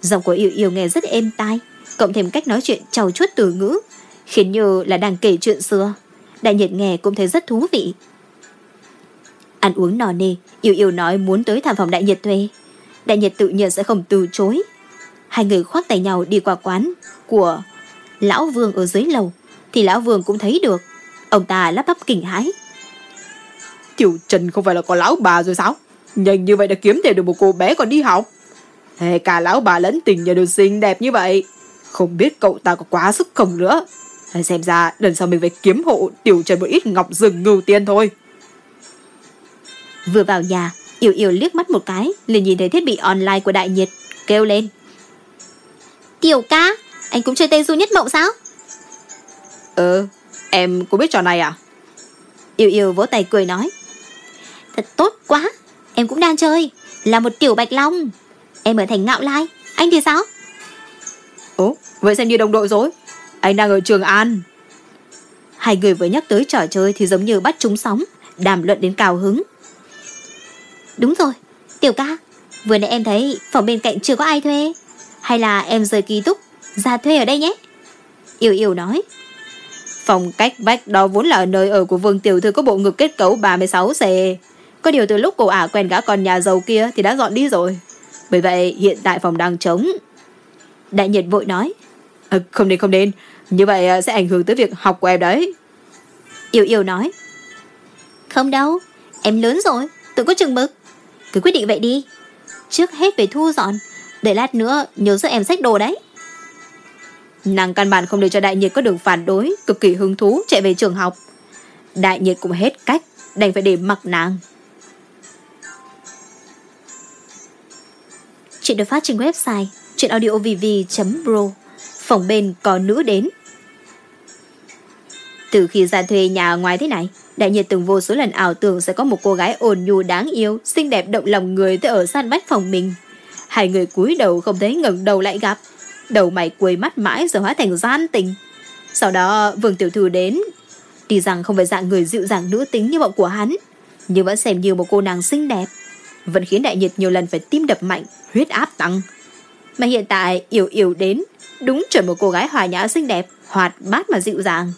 Speaker 1: Giọng của yêu yêu nghe rất êm tai, cộng thêm cách nói chuyện trau chuốt từ ngữ, khiến như là đang kể chuyện xưa. Đại nhiệt nghe cũng thấy rất thú vị. Ăn uống nò nê, yêu yêu nói muốn tới thảm phòng đại nhiệt thuê. Đại nhiệt tự nhiên sẽ không từ chối. Hai người khoác tay nhau đi qua quán của lão vương ở dưới lầu, thì lão vương cũng thấy được. Ông ta lắp bắp kinh hãi.
Speaker 2: Tiểu Trần không phải là con lão bà rồi sao? Nhanh như vậy đã kiếm thêm được một cô bé còn đi học. Hey, cả lão bà lẫn tình nhà đều xinh đẹp như vậy. Không biết cậu ta có quá sức không nữa. Xem ra lần sau mình phải kiếm hộ Tiểu Trần một ít ngọc rừng ngưu tiên thôi.
Speaker 1: Vừa vào nhà, Yêu Yêu liếc mắt một cái, liền nhìn thấy thiết bị online của Đại Nhiệt, kêu lên. Tiểu ca, anh cũng chơi tên du nhất mộng sao?
Speaker 2: Ừ, em có biết trò này à?
Speaker 1: Yêu Yêu vỗ tay cười nói. Thật tốt quá, em cũng đang chơi, là một tiểu bạch long. Em ở thành ngạo lai, anh thì sao?
Speaker 2: Ồ, vậy xem như đồng đội rồi. Anh đang ở Trường An.
Speaker 1: Hai người vừa nhắc tới trò chơi thì giống như bắt trúng sóng, đàm luận đến cao hứng. Đúng rồi, tiểu ca, vừa nãy em thấy phòng bên cạnh chưa có ai thuê. Hay là em rời ký túc, ra thuê ở đây nhé. Yêu yêu nói.
Speaker 2: Phòng cách vách đó vốn là nơi ở của vương tiểu thư có bộ ngực kết cấu 36C. Có điều từ lúc cô ả quen gã con nhà giàu kia thì đã dọn đi rồi. Bởi vậy hiện tại phòng đang trống.
Speaker 1: Đại nhiệt vội nói.
Speaker 2: À, không nên không nên, như vậy à, sẽ ảnh hưởng tới việc học của em đấy.
Speaker 1: Yêu yêu nói. Không đâu, em lớn rồi, tự có chừng mực. Cứ quyết định vậy đi. Trước hết về thu dọn, để lát nữa nhớ giúp em xách đồ đấy.
Speaker 2: Nàng căn bản không để cho đại nhiệt có đường phản đối, cực kỳ hứng thú chạy về trường học. Đại nhiệt cũng hết cách, đành phải để mặc nàng.
Speaker 1: Chuyện được phát trên website chuyenaudiovv.pro Phòng bên có nữ đến từ khi ra thuê nhà ngoài thế này Đại nhiệt từng vô số lần ảo tưởng sẽ có một cô gái ồn nhu đáng yêu, xinh đẹp động lòng người tới ở san bách phòng mình. Hai người cúi đầu không thấy ngẩng đầu lại gặp. Đầu mày quấy mắt mãi rồi hóa thành gian tình. Sau đó Vương Tiểu Thư đến. Tuy rằng không phải dạng người dịu dàng nữ tính như bọn của hắn, nhưng vẫn xem như một cô nàng xinh đẹp. Vẫn khiến đại nhiệt nhiều lần phải tim đập mạnh, huyết áp tăng. Mà hiện tại Yểu Yểu đến, đúng chuẩn một cô gái hòa nhã xinh đẹp, hoạt bát mà dịu dàng.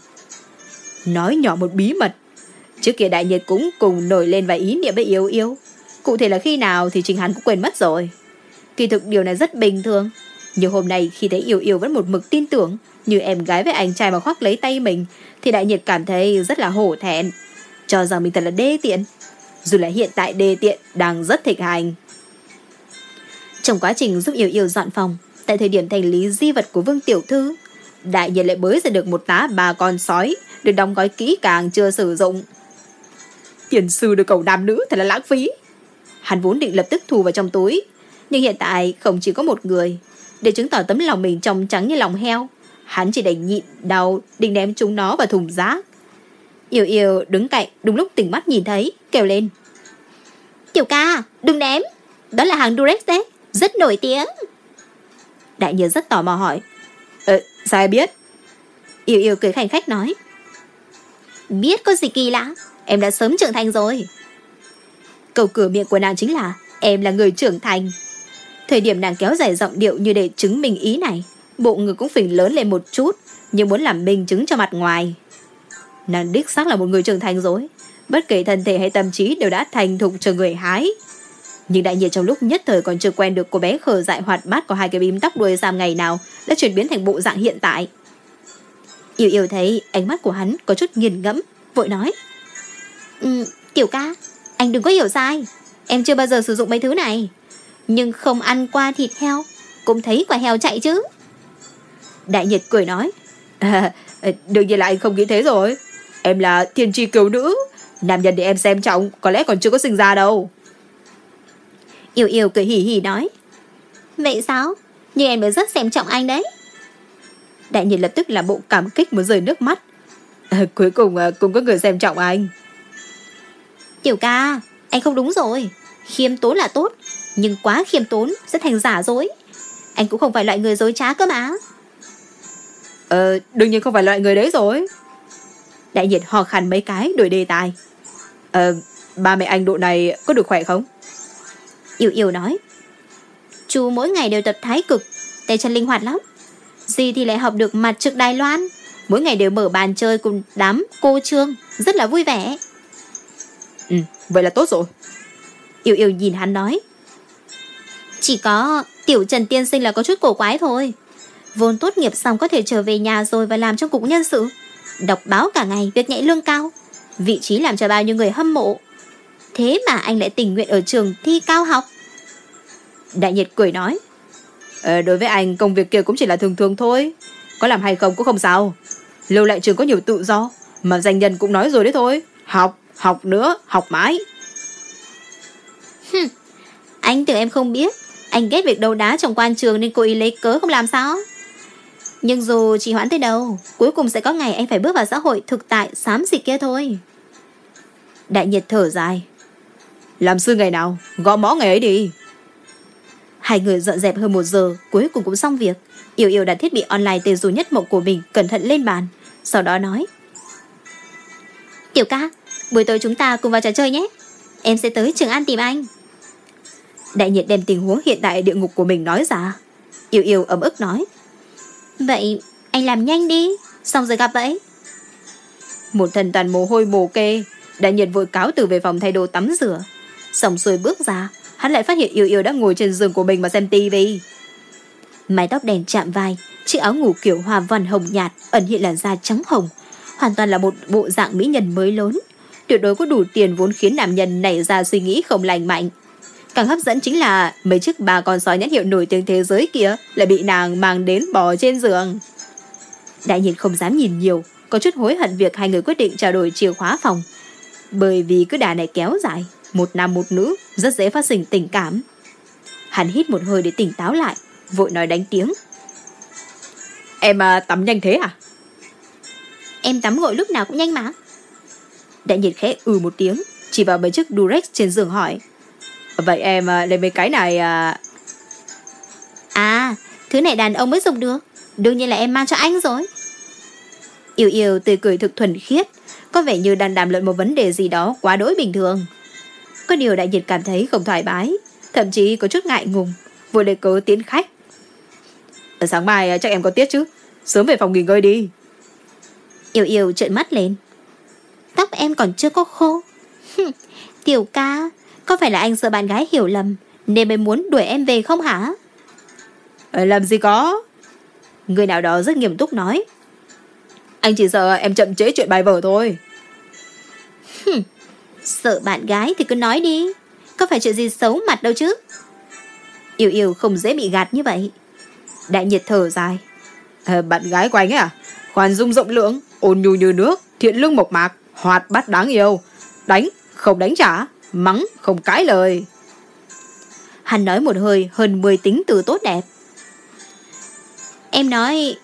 Speaker 2: Nói nhỏ một bí mật Trước kia đại nhiệt cũng cùng nổi lên vài ý niệm với yêu yêu. Cụ thể là khi nào thì Trình Hắn cũng quên mất rồi. Kỳ thực điều này rất bình thường. Nhưng hôm nay khi thấy yêu yêu vẫn một mực tin tưởng như em gái với anh trai mà khoác lấy tay mình thì đại nhiệt cảm thấy rất là hổ thẹn. Cho rằng mình thật là đê tiện. Dù là hiện tại đê tiện đang rất thịnh hành.
Speaker 1: Trong quá trình giúp yêu yêu dọn phòng, tại thời điểm thành lý di vật của Vương Tiểu Thư, đại nhiệt lại bới ra được một tá ba con sói được đóng gói kỹ càng chưa sử dụng
Speaker 2: Tiền sư được cầu nam nữ thật là lãng phí.
Speaker 1: Hắn vốn định lập tức thu vào trong túi. Nhưng hiện tại không chỉ có một người. Để chứng tỏ tấm lòng mình trong trắng như lòng heo. Hắn chỉ đành nhịn đau định ném chúng nó vào thùng rác. Yêu yêu đứng cạnh đúng lúc tỉnh mắt nhìn thấy kêu lên. Tiểu ca đừng ném. Đó là hàng Durex đấy. Rất nổi tiếng. Đại nhớ rất tò mò hỏi.
Speaker 2: Ờ, sao ai biết?
Speaker 1: Yêu yêu cười khanh khách nói. Biết có gì kỳ lạ Em đã sớm trưởng thành rồi. Câu cửa miệng của nàng chính là, Em là người trưởng thành. Thời điểm nàng kéo dài giọng điệu như để chứng minh ý này, Bộ ngực cũng phình lớn lên một chút, Nhưng muốn làm minh chứng cho mặt ngoài. Nàng đích xác là một người trưởng thành rồi. Bất kể thân thể hay tâm trí đều đã thành thục cho người hái. Nhưng đại nhiệt trong lúc nhất thời còn chưa quen được cô bé khờ dại hoạt bát Có hai cái bím tóc đuôi giam ngày nào Đã chuyển biến thành bộ dạng hiện tại. Yêu yêu thấy ánh mắt của hắn có chút nghiền ngẫm Vội nói Ừ, tiểu ca, anh đừng có hiểu sai. Em chưa bao giờ sử dụng mấy thứ này. Nhưng không ăn qua thịt heo, cũng thấy quả heo chạy chứ. Đại nhiệt cười nói.
Speaker 2: À, đương nhiên là anh không nghĩ thế rồi. Em là thiên tri kiều nữ, Nam nhân để em xem trọng Có lẽ còn chưa có sinh ra đâu
Speaker 1: Yêu yêu cười hỉ hỉ nói Vậy sao Nhưng em mới rất xem trọng anh đấy Đại nhiệt lập tức là bộ cảm kích muốn rời nước mắt.
Speaker 2: À, Cuối cùng à, cũng có người xem trọng anh.
Speaker 1: Tiểu ca Anh không đúng rồi. Khiêm tốn là tốt Nhưng quá khiêm tốn sẽ thành giả dối. Anh cũng không phải loại người dối trá cơ mà.
Speaker 2: Ờ đương nhiên không phải loại người đấy rồi. Đại nhiệt hò khăn mấy cái đổi đề tài. Ờ ba mẹ anh độ này có được khỏe không?
Speaker 1: Yêu yêu nói Chú mỗi ngày đều tập thái cực Tay chân linh hoạt lắm Dì thì lại học được mặt trực Đài Loan. Mỗi ngày đều mở bàn chơi cùng đám cô trương. Rất là vui vẻ.
Speaker 2: Ừ vậy là tốt rồi.
Speaker 1: Yêu yêu nhìn hắn nói. Chỉ có tiểu Trần Tiên Sinh là có chút cổ quái thôi. Vốn tốt nghiệp xong có thể trở về nhà rồi và làm trong cục nhân sự. Đọc báo cả ngày việc nhảy lương cao. Vị trí làm cho bao nhiêu người hâm mộ. Thế mà anh lại tình nguyện ở trường thi cao học.
Speaker 2: Đại nhiệt cười nói ờ, Đối với anh công việc kia cũng chỉ là thường thường thôi. Có làm hay không cũng không sao. Lưu lại trường có nhiều tự do Mà danh nhân cũng nói rồi đấy thôi. Học, học nữa, học mãi.
Speaker 1: Anh tưởng em không biết Anh ghét việc đấu đá trong quan trường Nên cô ý lấy cớ không làm sao? Nhưng dù chỉ hoãn tới đâu Cuối cùng sẽ có ngày anh phải bước vào xã hội thực tại xám xịt kia thôi.
Speaker 2: Đại nhiệt thở dài. Làm sư ngày nào Gõ mõ ngày ấy đi
Speaker 1: Hai người dọn dẹp hơn một giờ, Cuối cùng cũng xong việc. Yêu yêu đặt thiết bị online tê dù nhất mộng của mình Cẩn thận lên bàn, Sau đó nói. Tiểu ca, Buổi tối chúng ta cùng vào trò chơi nhé. Em sẽ tới Trường An tìm anh. Đại nhiệt đem tình huống hiện tại địa ngục của mình nói ra. Yêu yêu ấm ức nói. Vậy anh làm nhanh đi, Xong rồi gặp vậy
Speaker 2: Một thần toàn mồ hôi mồ kê, Đại nhiệt vội cáo từ về phòng thay đồ tắm rửa. Xong xuôi bước ra Hắn lại phát hiện yêu yêu đã ngồi trên giường của mình mà xem tivi.
Speaker 1: Mái tóc đèn chạm vai, Chiếc áo ngủ kiểu hoa văn hồng nhạt, Ẩn hiện làn da trắng hồng. Hoàn toàn là một bộ dạng mỹ nhân mới lớn. Tuyệt đối có đủ tiền vốn khiến nam nhân nảy ra suy nghĩ không lành mạnh. Càng hấp dẫn chính là Mấy chiếc ba con sói nhãn hiệu nổi tiếng thế giới kia Lại bị nàng mang đến bò trên giường. Đại nhiên không dám nhìn nhiều, Có chút hối hận việc hai người quyết định trao đổi chìa khóa phòng, Bởi vì cứ đà này kéo dài. Một nam một nữ Rất dễ phát sinh tình cảm. Hắn hít một hơi để tỉnh táo lại Vội nói đánh tiếng.
Speaker 2: Em à, tắm nhanh thế à?
Speaker 1: Em tắm gội lúc nào cũng nhanh mà.
Speaker 2: Đại nhiệt khẽ ừ một tiếng Chỉ vào mấy chiếc Durex trên giường hỏi. Vậy em à, lấy mấy cái này à...
Speaker 1: À Thứ này đàn ông mới dùng được. Đương nhiên là em mang cho anh rồi. Yêu yêu tươi cười thực thuần khiết. Có vẻ như đang đàm luận một vấn đề gì đó Quá đỗi bình thường Có điều đại nhiệt cảm thấy không thoải mái Thậm chí có chút ngại ngùng. Vừa lấy cớ tiến khách.
Speaker 2: Ở sáng mai à, chắc em có tiết chứ. Sớm về phòng nghỉ ngơi đi.
Speaker 1: Yêu yêu trợn mắt lên. Tóc em còn chưa có khô. Tiểu ca Có phải là anh sợ bạn gái hiểu lầm Nên mới muốn đuổi em về không hả?
Speaker 2: Ờ, Làm gì có.
Speaker 1: Người nào đó rất nghiêm túc nói.
Speaker 2: Anh chỉ sợ em chậm trễ chuyện bài vở thôi
Speaker 1: Sợ bạn gái thì cứ nói đi. Có phải chuyện gì xấu mặt đâu chứ. Yêu yêu không dễ bị gạt như vậy. Đại nhiệt thở dài.
Speaker 2: À, Bạn gái của anh ấy à? Khoan dung rộng lượng Ôn nhu như nước Thiện lương mộc mạc Hoạt bát đáng yêu. Đánh không đánh trả Mắng không cãi lời.
Speaker 1: Hắn nói một hơi hơn 10 tính từ tốt đẹp. Em nói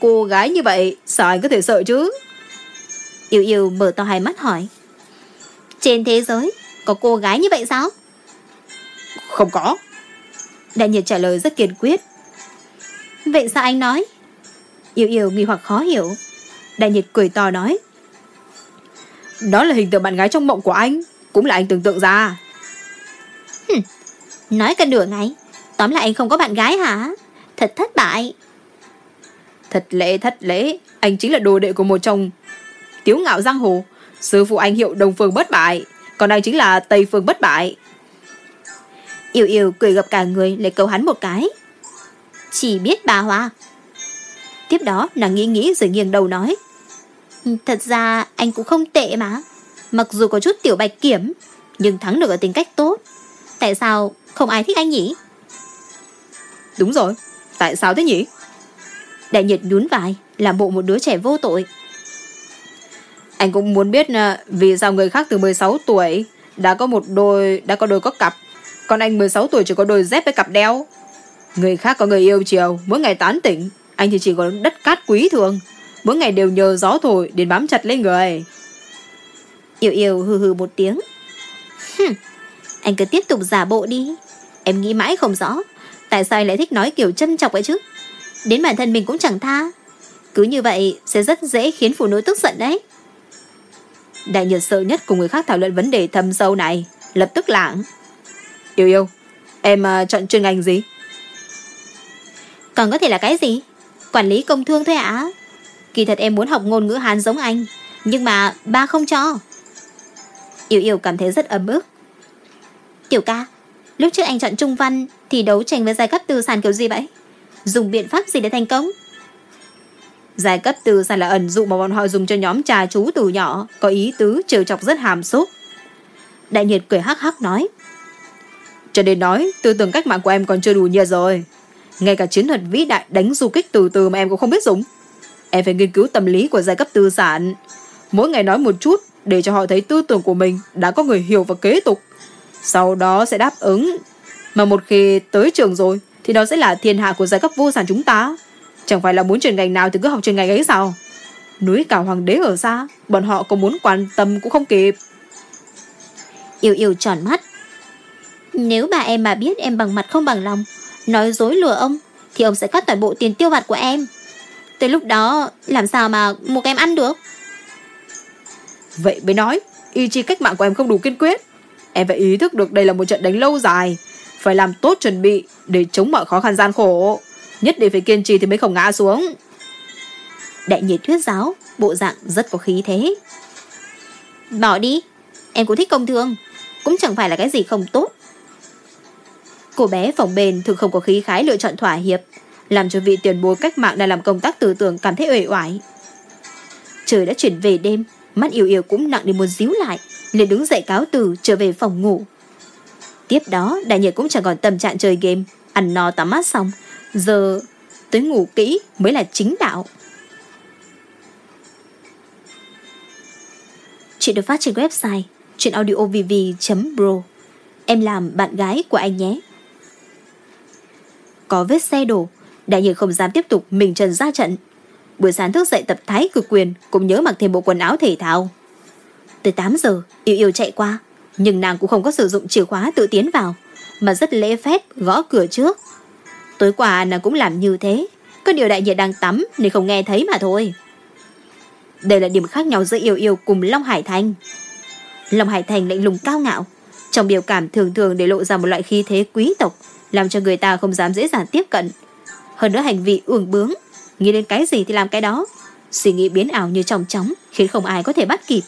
Speaker 2: Cô gái như vậy Sao anh có thể sợ chứ?
Speaker 1: Yêu yêu mở to hai mắt hỏi Trên thế giới Có cô gái như vậy sao?
Speaker 2: Không có.
Speaker 1: Đại nhiệt trả lời rất kiên quyết. Vậy sao anh nói? Yêu yêu nghi hoặc khó hiểu. Đại nhiệt cười to nói.
Speaker 2: Đó là hình tượng bạn gái trong mộng của anh Cũng là anh tưởng tượng ra.
Speaker 1: Hừm, Nói cả nửa ngày. Tóm lại anh không có bạn gái hả? Thật thất bại.
Speaker 2: Thật lễ thất lễ. Anh chính là đồ đệ của một trong Tiếu ngạo giang hồ Sư phụ anh hiệu Đông Phương bất bại Còn anh chính là Tây Phương bất bại.
Speaker 1: Yêu yêu cười gặp cả người lại cầu hắn một cái. Chỉ biết bà Hoa. Tiếp đó nàng nghĩ nghĩ rồi nghiêng đầu nói. Thật ra anh cũng không tệ mà. Mặc dù có chút tiểu bạch kiểm Nhưng thắng được ở tính cách tốt. Tại sao không ai thích anh nhỉ?
Speaker 2: Đúng rồi. Tại sao thế nhỉ?
Speaker 1: Đại nhiệt nhún vai Làm bộ một đứa trẻ vô tội
Speaker 2: Anh cũng muốn biết à, vì sao người khác từ 16 tuổi đã có một đôi đã có đôi có cặp, còn anh 16 tuổi chỉ có đôi dép với cặp đeo. Người khác có người yêu chiều, mỗi ngày tán tỉnh, anh thì chỉ có đất cát quý thường, mỗi ngày đều nhờ gió thổi đến bám chặt lấy người.
Speaker 1: Yêu yêu hừ hừ một tiếng. Hừm, anh cứ tiếp tục giả bộ đi. Em nghĩ mãi không rõ, tại sao anh lại thích nói kiểu châm chọc vậy chứ? Đến bản thân mình cũng chẳng tha. Cứ như vậy sẽ rất dễ khiến phụ nữ tức giận đấy.
Speaker 2: Đại nhật sơ nhất cùng người khác thảo luận vấn đề thâm sâu này, lập tức lãng Yêu yêu, em uh, chọn chuyên ngành gì?
Speaker 1: Còn có thể là cái gì? Quản lý công thương thôi ạ. Kỳ thật em muốn học ngôn ngữ Hàn giống anh, nhưng mà ba không cho. Yêu yêu cảm thấy rất ấm ức. Tiểu ca, lúc trước anh chọn trung văn thì đấu tranh với giai cấp tư sản kiểu gì vậy? Dùng biện pháp gì để thành công?
Speaker 2: Giải cấp từ sai là ẩn dụ mà bọn họ dùng cho nhóm trà chú từ nhỏ, có ý tứ trêu chọc rất hàm xúc. Đại nhiệt cười hắc hắc nói. Cho nên nói, tư tưởng cách mạng của em còn chưa đủ nhiều rồi. Ngay cả chiến thuật vĩ đại đánh du kích từ từ mà em cũng không biết dùng. Em phải nghiên cứu tâm lý của giai cấp tư sản. Mỗi ngày nói một chút để cho họ thấy tư tưởng của mình đã có người hiểu và kế tục. Sau đó sẽ đáp ứng. Mà một khi tới trường rồi thì đó sẽ là thiên hạ của giai cấp vô sản chúng ta. Chẳng phải là muốn chuyên ngành nào thì cứ học chuyên ngành ấy sao? Núi cả hoàng đế ở xa, bọn họ có muốn quan tâm cũng không kịp.
Speaker 1: Yêu yêu tròn mắt. Nếu bà em mà biết em bằng mặt không bằng lòng, nói dối lừa ông, thì ông sẽ cắt toàn bộ tiền tiêu vặt của em. Tới lúc đó, làm sao mà một em ăn được?
Speaker 2: Vậy mới nói, ý chí cách mạng của em không đủ kiên quyết. Em phải ý thức được đây là một trận đánh lâu dài, phải làm tốt chuẩn bị để chống mọi khó khăn gian khổ. Nhất định phải kiên trì thì mới không ngã xuống.
Speaker 1: Đại nhiệt thuyết giáo, bộ dạng rất có khí thế. Bỏ đi, em cũng thích công thương, cũng chẳng phải là cái gì không tốt. Cô bé phòng bền thường không có khí khái lựa chọn thỏa hiệp, làm cho vị tiền bối cách mạng đang làm công tác tư tưởng cảm thấy uể oải. Trời đã chuyển về đêm, mắt yêu yêu cũng nặng đến muốn díu lại, liền đứng dậy cáo từ trở về phòng ngủ. Tiếp đó, đại nhiệt cũng chẳng còn tâm trạng chơi game, ăn no tắm mát xong, giờ tới ngủ kỹ mới là chính đạo. Chuyện được phát trên website chuyenaudiovv.pro Em làm bạn gái của anh nhé. Có vết xe đổ, đại nhiên không dám tiếp tục mình trần ra trận. Buổi sáng thức dậy tập thái cực quyền cũng nhớ mặc thêm bộ quần áo thể thao. Tới 8 giờ, yêu yêu chạy qua, nhưng nàng cũng không có sử dụng chìa khóa tự tiến vào, mà rất lễ phép gõ cửa trước. Tối qua nàng cũng làm như thế, có điều đại diện đang tắm nên không nghe thấy mà thôi. Đây là điểm khác nhau giữa yêu yêu cùng Long Hải Thành. Long Hải Thành lạnh lùng cao ngạo, trong biểu cảm thường thường để lộ ra một loại khí thế quý tộc, làm cho người ta không dám dễ dàng tiếp cận. Hơn nữa hành vi uổng bướng, nghĩ đến cái gì thì làm cái đó. Suy nghĩ biến ảo như trong chóng, khiến không ai có thể bắt kịp.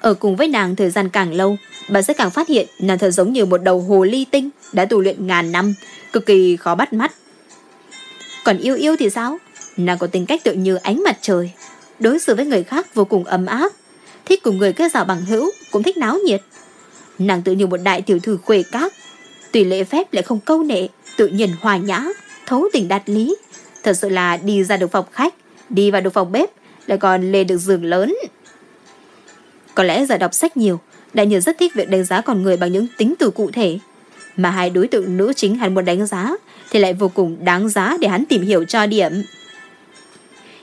Speaker 1: Ở cùng với nàng thời gian càng lâu, bà sẽ càng phát hiện nàng thật giống như một đầu hồ ly tinh đã tu luyện ngàn năm, cực kỳ khó bắt mắt. Còn yêu yêu thì sao? Nàng có tính cách tự như ánh mặt trời, đối xử với người khác vô cùng ấm áp, thích cùng người kết giao bằng hữu, cũng thích náo nhiệt. Nàng tự như một đại tiểu thư khuê các, tùy lễ phép lại không câu nệ, tự nhiên hòa nhã, thấu tình đạt lý. Thật sự là đi ra được phòng khách, đi vào được phòng bếp, lại còn lên được giường lớn. Có lẽ giờ đọc sách nhiều, đại nhiều rất thích việc đánh giá con người bằng những tính từ cụ thể. Mà hai đối tượng nữ chính hắn muốn đánh giá thì lại vô cùng đáng giá để hắn tìm hiểu cho điểm.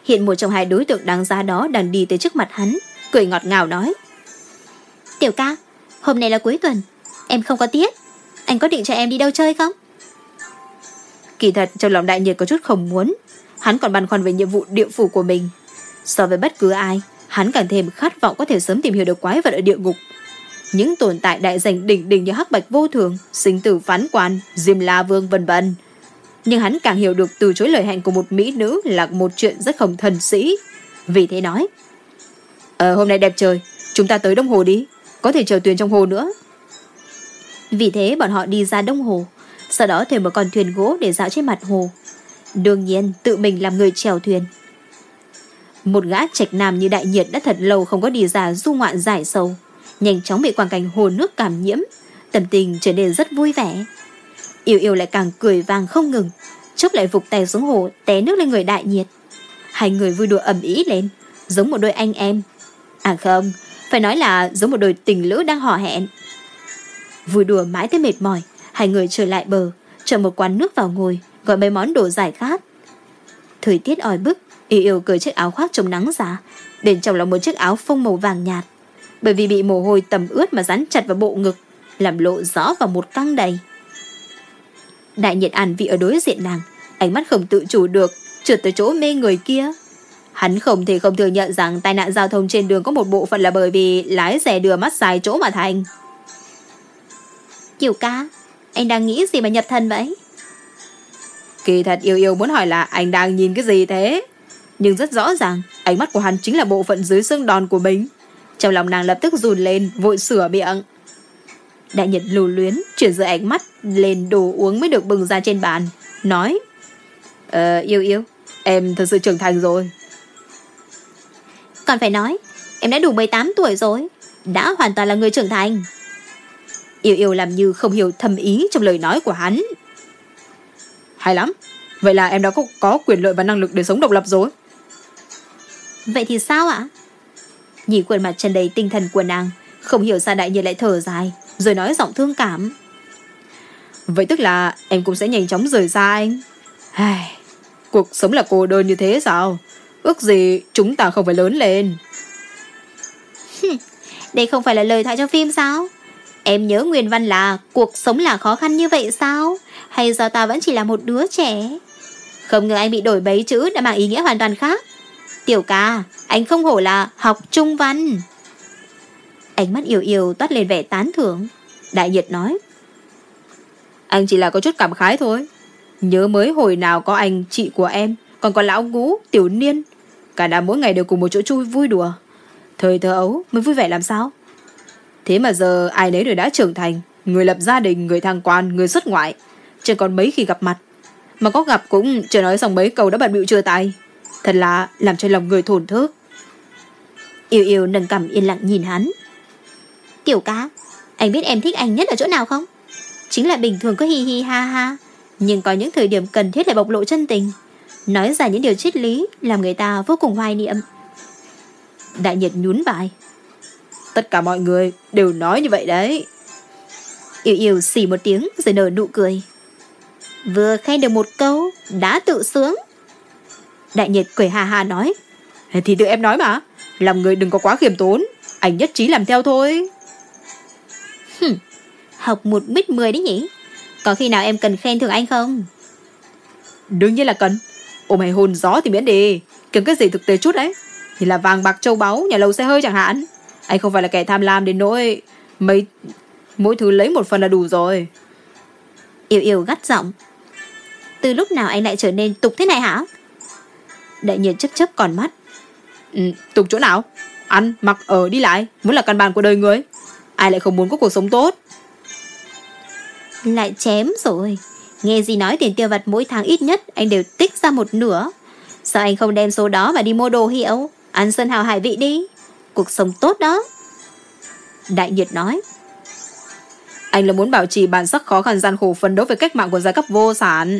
Speaker 1: Hiện một trong hai đối tượng đáng giá đó đang đi tới trước mặt hắn, cười ngọt ngào nói. Tiểu ca, hôm nay là cuối tuần, em không có tiết. Anh có định cho em đi đâu chơi không? Kỳ thật trong lòng đại nhiệt có chút không muốn, hắn còn băn khoăn về nhiệm vụ địa phủ của mình. So với bất cứ ai, hắn càng thêm khát vọng có thể sớm tìm hiểu được quái vật ở địa ngục. Những tồn tại đại danh đỉnh đỉnh như hắc bạch vô thường, sinh tử phán quan, diêm la vương vân vân. Nhưng hắn càng hiểu được từ chối lời hẹn của một mỹ nữ là một chuyện rất không thần sĩ. Vì thế nói, Ờ hôm nay đẹp trời, chúng ta tới Đông Hồ đi, có thể chờ thuyền trong hồ nữa. Vì thế bọn họ đi ra Đông Hồ, sau đó thuê một con thuyền gỗ để dạo trên mặt hồ. Đương nhiên tự mình làm người chèo thuyền. Một gã trạch nam như đại nhiệt đã thật lâu không có đi ra du ngoạn giải sầu. Nhanh chóng bị quang cảnh hồ nước cảm nhiễm, tâm tình trở nên rất vui vẻ. Yêu yêu lại càng cười vang không ngừng, chốc lại vục tay xuống hồ té nước lên người đại nhiệt. Hai người vui đùa ầm ĩ lên, giống một đôi anh em. À không, phải nói là giống một đôi tình lữ đang hò hẹn. Vui đùa mãi tới mệt mỏi, hai người trở lại bờ, chọn một quán nước vào ngồi, gọi mấy món đồ giải khát. Thời tiết oi bức, yêu yêu cởi chiếc áo khoác chống nắng ra, bên trong là một chiếc áo phông màu vàng nhạt. Bởi vì bị mồ hôi tầm ướt mà dán chặt vào bộ ngực, làm lộ rõ vào một căng đầy. Đại nhiệt an vị ở đối diện nàng, ánh mắt không tự chủ được, trượt tới chỗ mê người kia. Hắn không thể không thừa nhận rằng tai nạn giao thông trên đường có một bộ phận là bởi vì lái xe đưa mắt sai chỗ mà thành. Kiều ca, anh đang nghĩ gì mà nhập thần vậy?
Speaker 2: Kỳ thật yêu yêu muốn hỏi là anh đang nhìn cái gì thế? Nhưng rất rõ ràng, ánh mắt của hắn chính là bộ phận dưới xương đòn của mình. Trong lòng nàng lập tức rùn lên, vội sửa miệng. Đại nhật lưu luyến, chuyển giữa ánh mắt lên đồ uống mới được bừng ra trên bàn. Nói, Ờ, yêu yêu, em thật sự trưởng thành rồi.
Speaker 1: Còn phải nói, em đã đủ 18 tuổi rồi, đã hoàn toàn là người trưởng thành. Yêu yêu làm như không hiểu thầm ý trong lời nói của hắn.
Speaker 2: Hay lắm, vậy là em đã có, có quyền lợi và năng lực để sống độc lập rồi.
Speaker 1: Vậy thì sao ạ? Nhìn khuôn mặt trần đầy tinh thần của nàng, không hiểu sao đại nhiên lại thở dài, rồi nói giọng thương cảm.
Speaker 2: Vậy tức là em cũng sẽ nhanh chóng rời xa anh. Ai, cuộc sống là cô đơn như thế sao? Ước gì chúng ta không phải lớn lên.
Speaker 1: Đây không phải là lời thoại cho phim sao? Em nhớ nguyên văn là cuộc sống là khó khăn như vậy sao? Hay do ta vẫn chỉ là một đứa trẻ? Không ngờ anh bị đổi bấy chữ đã mang ý nghĩa hoàn toàn khác. Tiểu ca, anh không hổ là học trung văn. Ánh mắt yêu yêu toát lên vẻ tán thưởng. Đại nhiệt nói.
Speaker 2: Anh chỉ là có chút cảm khái thôi. Nhớ mới hồi nào có anh, chị của em, còn có lão ngũ, tiểu niên. Cả đám mỗi ngày đều cùng một chỗ chui vui đùa. Thời thơ ấu mới vui vẻ làm sao? Thế mà giờ ai nấy đều đã trưởng thành, người lập gia đình, người thăng quan, người xuất ngoại. Chẳng còn mấy khi gặp mặt. Mà có gặp cũng chưa nói xong mấy câu đã bận bịu chưa tay. Thật là làm cho lòng người thổn thức.
Speaker 1: Yêu yêu nâng cầm yên lặng nhìn hắn. Tiểu ca, anh biết em thích anh nhất ở chỗ nào không? Chính là bình thường có hi hi ha ha, nhưng có những thời điểm cần thiết để bộc lộ chân tình. Nói ra những điều triết lý làm người ta vô cùng hoài niệm. Đại nhiệt nhún vai.
Speaker 2: Tất cả mọi người đều nói như vậy đấy.
Speaker 1: Yêu yêu xì một tiếng rồi nở nụ cười. Vừa khen được một câu, đã tự sướng. Đại nhiệt cười hà hà nói.
Speaker 2: Thì tự em nói mà, làm người đừng có quá khiêm tốn, anh nhất trí làm theo thôi.
Speaker 1: Hừm, học một mít mười đấy nhỉ? Có khi nào em cần khen thưởng anh không?
Speaker 2: Đương nhiên là cần. Ôm hay hôn gió thì miễn đi. Cần cái gì thực tế chút đấy. Thì là vàng bạc châu báu, nhà lầu xe hơi chẳng hạn. Anh không phải là kẻ tham lam đến nỗi mấy mỗi thứ lấy một phần là đủ rồi.
Speaker 1: Yêu yêu gắt giọng. Từ lúc nào anh lại trở nên tục thế này hả? Đại nhiên chấp chấp còn mắt.
Speaker 2: Ừ, tục chỗ nào? Ăn, mặc, ở, đi lại. Muốn là căn bản của đời người. Ai lại không muốn có cuộc sống tốt?
Speaker 1: Lại chém rồi. Nghe gì nói tiền tiêu vặt mỗi tháng ít nhất anh đều tích ra một nửa. Sao anh không đem số đó mà đi mua đồ hiệu? Ăn sơn hào hải vị đi. Cuộc sống tốt đó. Đại nhiệt nói.
Speaker 2: Anh là muốn bảo trì bản sắc khó khăn gian khổ phấn đấu với cách mạng của giai cấp vô sản.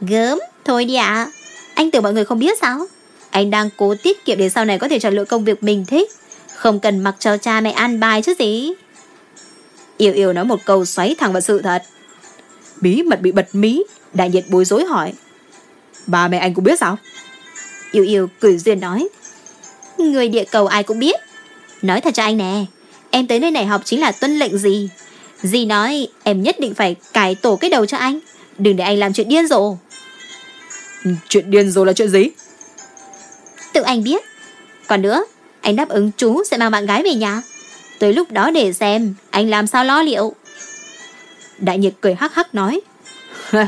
Speaker 1: Gớm, thôi đi ạ. Anh tưởng mọi người không biết sao? Anh đang cố tiết kiệm để sau này có thể chọn lựa công việc mình thích. Không cần mặc cho cha mẹ ăn bài chứ gì.
Speaker 2: Yêu yêu nói một câu xoáy thẳng vào sự thật. Bí mật bị bật mí, đại nhiệt bối rối hỏi. Ba mẹ anh cũng biết sao?
Speaker 1: Yêu yêu cười duyên nói. Người địa cầu ai cũng biết. Nói thật cho anh nè, em tới nơi này học chính là tuân lệnh gì. Dì nói em nhất định phải cải tổ cái đầu cho anh. Đừng để anh làm chuyện điên rồ.
Speaker 2: Chuyện điên rồ là chuyện gì?
Speaker 1: Tự anh biết. Còn nữa, anh đáp ứng chú sẽ mang bạn gái về nhà. Tới lúc đó để xem anh làm sao lo liệu.
Speaker 2: Đại nhiệt cười hắc hắc nói.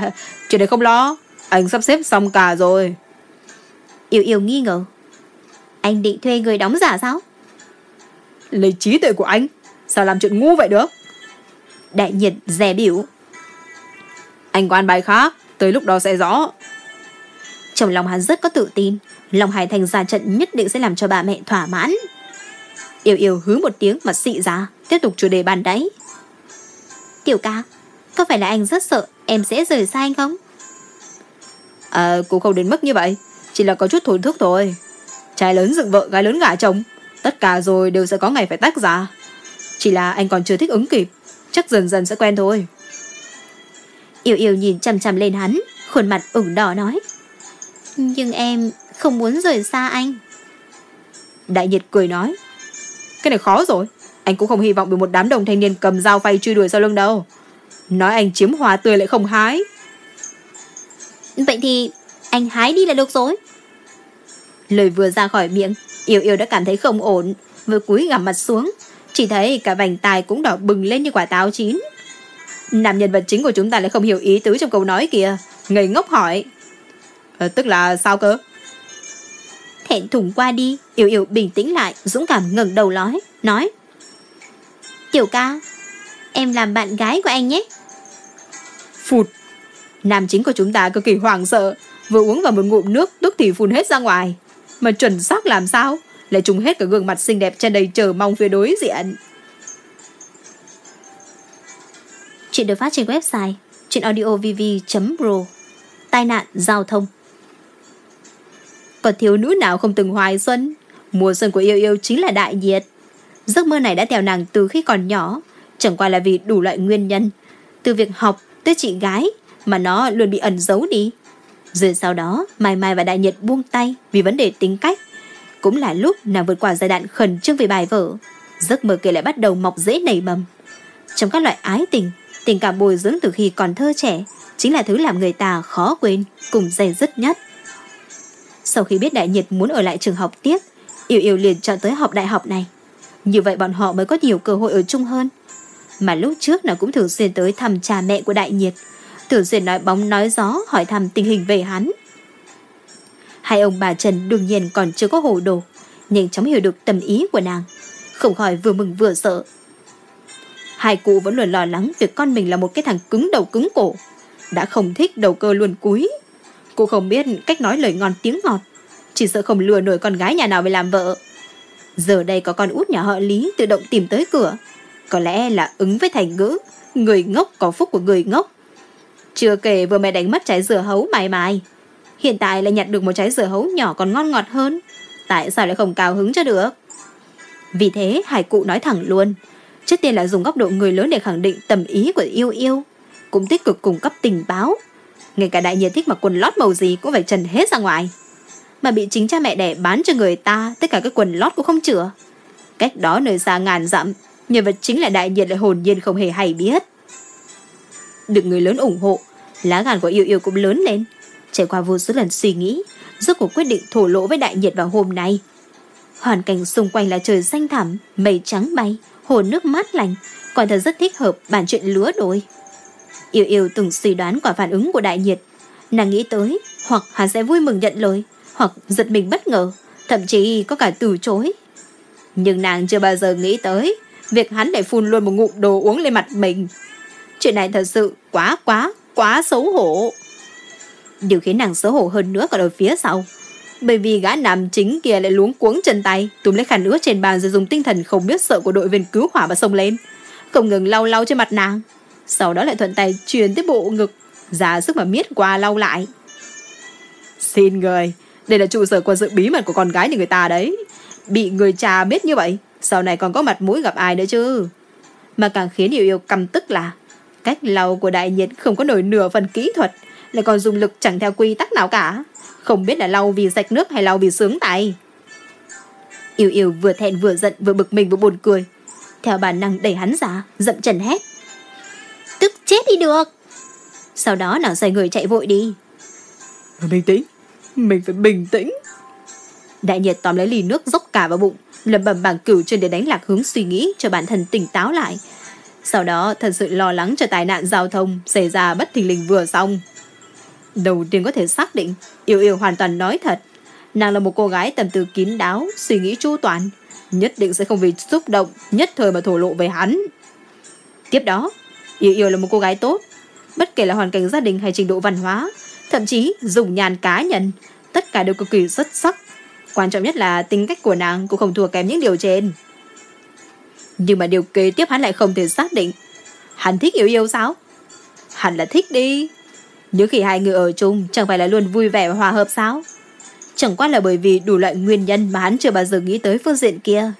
Speaker 2: chuyện này không lo, anh sắp xếp xong cả rồi.
Speaker 1: Yêu yêu nghi ngờ. Anh định thuê người đóng giả sao?
Speaker 2: Lấy trí tuệ của anh, sao làm chuyện ngu vậy được?
Speaker 1: Đại nhiệt rẻ biểu.
Speaker 2: Anh có ăn bài khác, tới lúc đó sẽ rõ.
Speaker 1: Trong lòng hắn rất có tự tin, lòng Hải Thành ra trận nhất định sẽ làm cho bà mẹ thỏa mãn. Yêu yêu hứ một tiếng mà xị ra, tiếp tục chủ đề bàn đáy. Tiểu ca, có phải là anh rất sợ em sẽ rời xa anh không?
Speaker 2: Ờ, à, cũng không đến mức như vậy, chỉ là có chút thổn thức thôi. Trai lớn dựng vợ, gái lớn gả chồng. Tất cả rồi đều sẽ có ngày phải tách ra. Chỉ là anh còn chưa thích ứng kịp. Chắc dần dần sẽ quen thôi.
Speaker 1: Yêu yêu nhìn chằm chằm lên hắn, khuôn mặt ửng đỏ nói. Nhưng em không muốn rời xa anh.
Speaker 2: Đại nhiệt cười nói. Cái này khó rồi. Anh cũng không hy vọng bị một đám đồng thanh niên cầm dao phay truy đuổi sau lưng đâu. Nói anh chiếm hoa tươi lại không hái.
Speaker 1: Vậy thì anh hái đi là được rồi. Lời vừa ra khỏi miệng, Yêu Yêu đã cảm thấy không ổn, vừa cúi gằm mặt xuống, chỉ thấy cả vành tai cũng đỏ bừng lên như quả táo chín. Nam nhân vật chính của chúng ta lại không hiểu ý tứ trong câu nói kìa, ngây ngốc hỏi.
Speaker 2: À, tức là sao cơ?
Speaker 1: Thẹn thùng qua đi, Yêu Yêu bình tĩnh lại, dũng cảm ngẩng đầu nói, nói. Tiểu ca, em làm bạn gái của anh nhé.
Speaker 2: Phụt. Nam chính của chúng ta cực kỳ hoảng sợ, vừa uống vào một ngụm nước tức thì phun hết ra ngoài. Mà chuẩn xác làm sao? Lại trùng hết cả gương mặt xinh đẹp trên đầy chờ mong phía đối diện.
Speaker 1: Chuyện được phát trên website chuyenaudiovv.pro Tai nạn giao thông còn thiếu nữ nào không từng hoài xuân? Mùa xuân của yêu yêu chính là đại nhiệt. Giấc mơ này đã theo nàng từ khi còn nhỏ, Chẳng qua là vì đủ loại nguyên nhân. Từ việc học tới chị gái Mà nó luôn bị ẩn giấu đi. Rồi sau đó, Mai Mai và Đại Nhiệt buông tay Vì vấn đề tính cách. Cũng là lúc nàng vượt qua giai đoạn khẩn trương về bài vở. Giấc mơ kia lại bắt đầu mọc dễ nảy mầm. Trong các loại ái tình Tình cảm bồi dưỡng từ khi còn thơ trẻ Chính là thứ làm người ta khó quên Cùng dày dứt nhất. Sau khi biết Đại Nhiệt muốn ở lại trường học tiếp, Yêu yêu liền chọn tới học đại học này. Như vậy bọn họ mới có nhiều cơ hội ở chung hơn. Mà lúc trước nó cũng thường xuyên tới thăm cha mẹ của Đại Nhiệt Thường xuyên nói bóng nói gió, Hỏi thăm tình hình về hắn. Hai ông bà Trần đương nhiên còn chưa có hồ đồ, nhanh chóng hiểu được tâm ý của nàng, Không khỏi vừa mừng vừa sợ. Hai cụ vẫn luôn lo lắng Việc con mình là một cái thằng cứng đầu cứng cổ, Đã không thích đầu cơ luôn cúi. Cô không biết cách nói lời ngon tiếng ngọt, Chỉ sợ không lừa nổi con gái nhà nào về làm vợ. Giờ đây có con út nhà họ Lý Tự động tìm tới cửa. Có lẽ là ứng với thành ngữ, Người ngốc có phúc của người ngốc. Chưa kể vừa mẹ đánh mất trái dừa hấu mãi mãi. Hiện tại lại nhặt được một trái dừa hấu nhỏ còn ngon ngọt hơn. Tại sao lại không cao hứng cho được? Vì thế hải cụ nói thẳng luôn. Trước tiên là dùng góc độ người lớn để khẳng định tầm ý của yêu yêu. Cũng tích cực cung cấp tình báo. Ngay cả đại nhiệt thích mặc quần lót màu gì cũng phải trần hết ra ngoài. Mà bị chính cha mẹ đẻ bán cho người ta, Tất cả cái quần lót cũng không chữa. Cách đó nơi xa ngàn dặm, Nhân vật chính là đại nhiệt lại hồn nhiên không hề hay biết. Được người lớn ủng hộ, Lá gan của yêu yêu cũng lớn lên. Trải qua vô số lần suy nghĩ, Rốt cuộc quyết định thổ lộ với đại nhiệt vào hôm nay. Hoàn cảnh xung quanh là trời xanh thẳm, Mây trắng bay, Hồ nước mát lành. Quả thật rất thích hợp bản chuyện lứa đôi. Yêu yêu từng suy đoán quả phản ứng của đại nhiệt. Nàng nghĩ tới, Hoặc hắn sẽ vui mừng nhận lời, Hoặc giật mình bất ngờ, Thậm chí có cả từ chối. Nhưng nàng chưa bao giờ nghĩ tới Việc hắn để phun luôn một ngụm đồ uống lên mặt mình. Chuyện này thật sự quá quá Quá xấu hổ. Điều khiến nàng xấu hổ hơn nữa còn ở phía sau. Bởi vì gã nam chính kia lại luống cuống chân tay, Túm lấy khăn ướt trên bàn rồi dùng tinh thần không biết sợ của đội viên cứu hỏa mà xông lên. Không ngừng lau lau trên mặt nàng. Sau đó lại thuận tay truyền tới bộ ngực Giả sức mà miết qua lau lại Xin người Đây là trụ sở quân sự bí mật của con gái nhà người ta đấy Bị người cha biết như vậy Sau này còn có mặt mũi gặp ai nữa chứ Mà càng khiến yêu yêu căm tức là Cách lau của đại nhiệt không có nổi nửa phần kỹ thuật lại còn dùng lực chẳng theo quy tắc nào cả. Không biết là lau vì sạch nước hay lau vì sướng tay. Yêu yêu vừa thẹn vừa giận vừa bực mình vừa buồn cười. Theo bản năng đẩy hắn ra, dậm chân hét. Tức chết đi được. Sau đó nàng xoay người chạy vội đi.
Speaker 2: Bình tĩnh, mình phải bình tĩnh.
Speaker 1: Đại nhiệt tóm lấy ly nước dốc cả vào bụng, lầm bầm bảng cửu trên để đánh lạc hướng suy nghĩ cho bản thân tỉnh táo lại. Sau đó thật sự lo lắng cho tai nạn giao thông xảy ra bất thình lình vừa xong. Đầu tiên có thể xác định Yêu yêu hoàn toàn nói thật Nàng là một cô gái tầm tư kín đáo Suy nghĩ chu toàn Nhất định sẽ không vì xúc động Nhất thời mà thổ lộ về hắn Tiếp đó Yêu yêu là một cô gái tốt Bất kể là hoàn cảnh gia đình hay trình độ văn hóa Thậm chí dùng nhàn cá nhân Tất cả đều cực kỳ xuất sắc. Quan trọng nhất là tính cách của nàng Cũng không thua kém những điều trên. Nhưng mà điều kế tiếp hắn lại không thể xác định. Hắn thích yêu yêu sao? Hắn là thích đi. Những khi hai người ở chung chẳng phải là luôn vui vẻ và hòa hợp sao? Chẳng qua là bởi vì đủ loại nguyên nhân mà hắn chưa bao giờ nghĩ tới phương diện kia.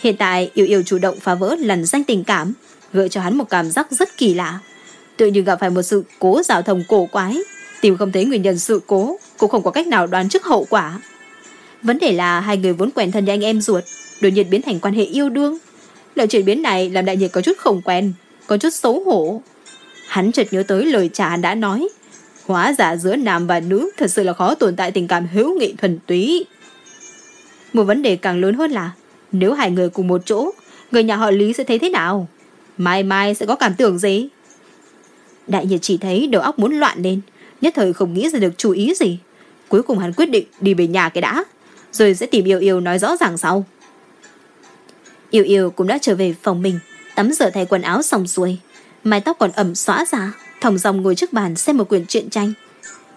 Speaker 1: Hiện tại yêu yêu chủ động phá vỡ lần danh tình cảm, gợi cho hắn một cảm giác rất kỳ lạ. Tự như gặp phải một sự cố giao thông cổ quái, tìm không thấy nguyên nhân sự cố, cũng không có cách nào đoán trước hậu quả. Vấn đề là hai người vốn quen thân như anh em ruột, đột nhiên biến thành quan hệ yêu đương. Loại chuyển biến này làm đại nhiệt có chút không quen, có chút xấu hổ. Hắn chợt nhớ tới lời cha đã nói, hóa giả giữa nam và nữ thật sự là khó tồn tại tình cảm hữu nghị thuần túy. Một vấn đề càng lớn hơn là, nếu hai người cùng một chỗ, người nhà họ Lý sẽ thấy thế nào? Mai mai sẽ có cảm tưởng gì? Đại nhiệt chỉ thấy đầu óc muốn loạn lên, nhất thời không nghĩ ra được chú ý gì. Cuối cùng hắn quyết định đi về nhà cái đã, rồi sẽ tìm Yêu Yêu nói rõ ràng sau. Yêu Yêu cũng đã trở về phòng mình, tắm rửa thay quần áo xong xuôi, mái tóc còn ẩm xõa ra, thòng dòng ngồi trước bàn xem một quyển truyện tranh.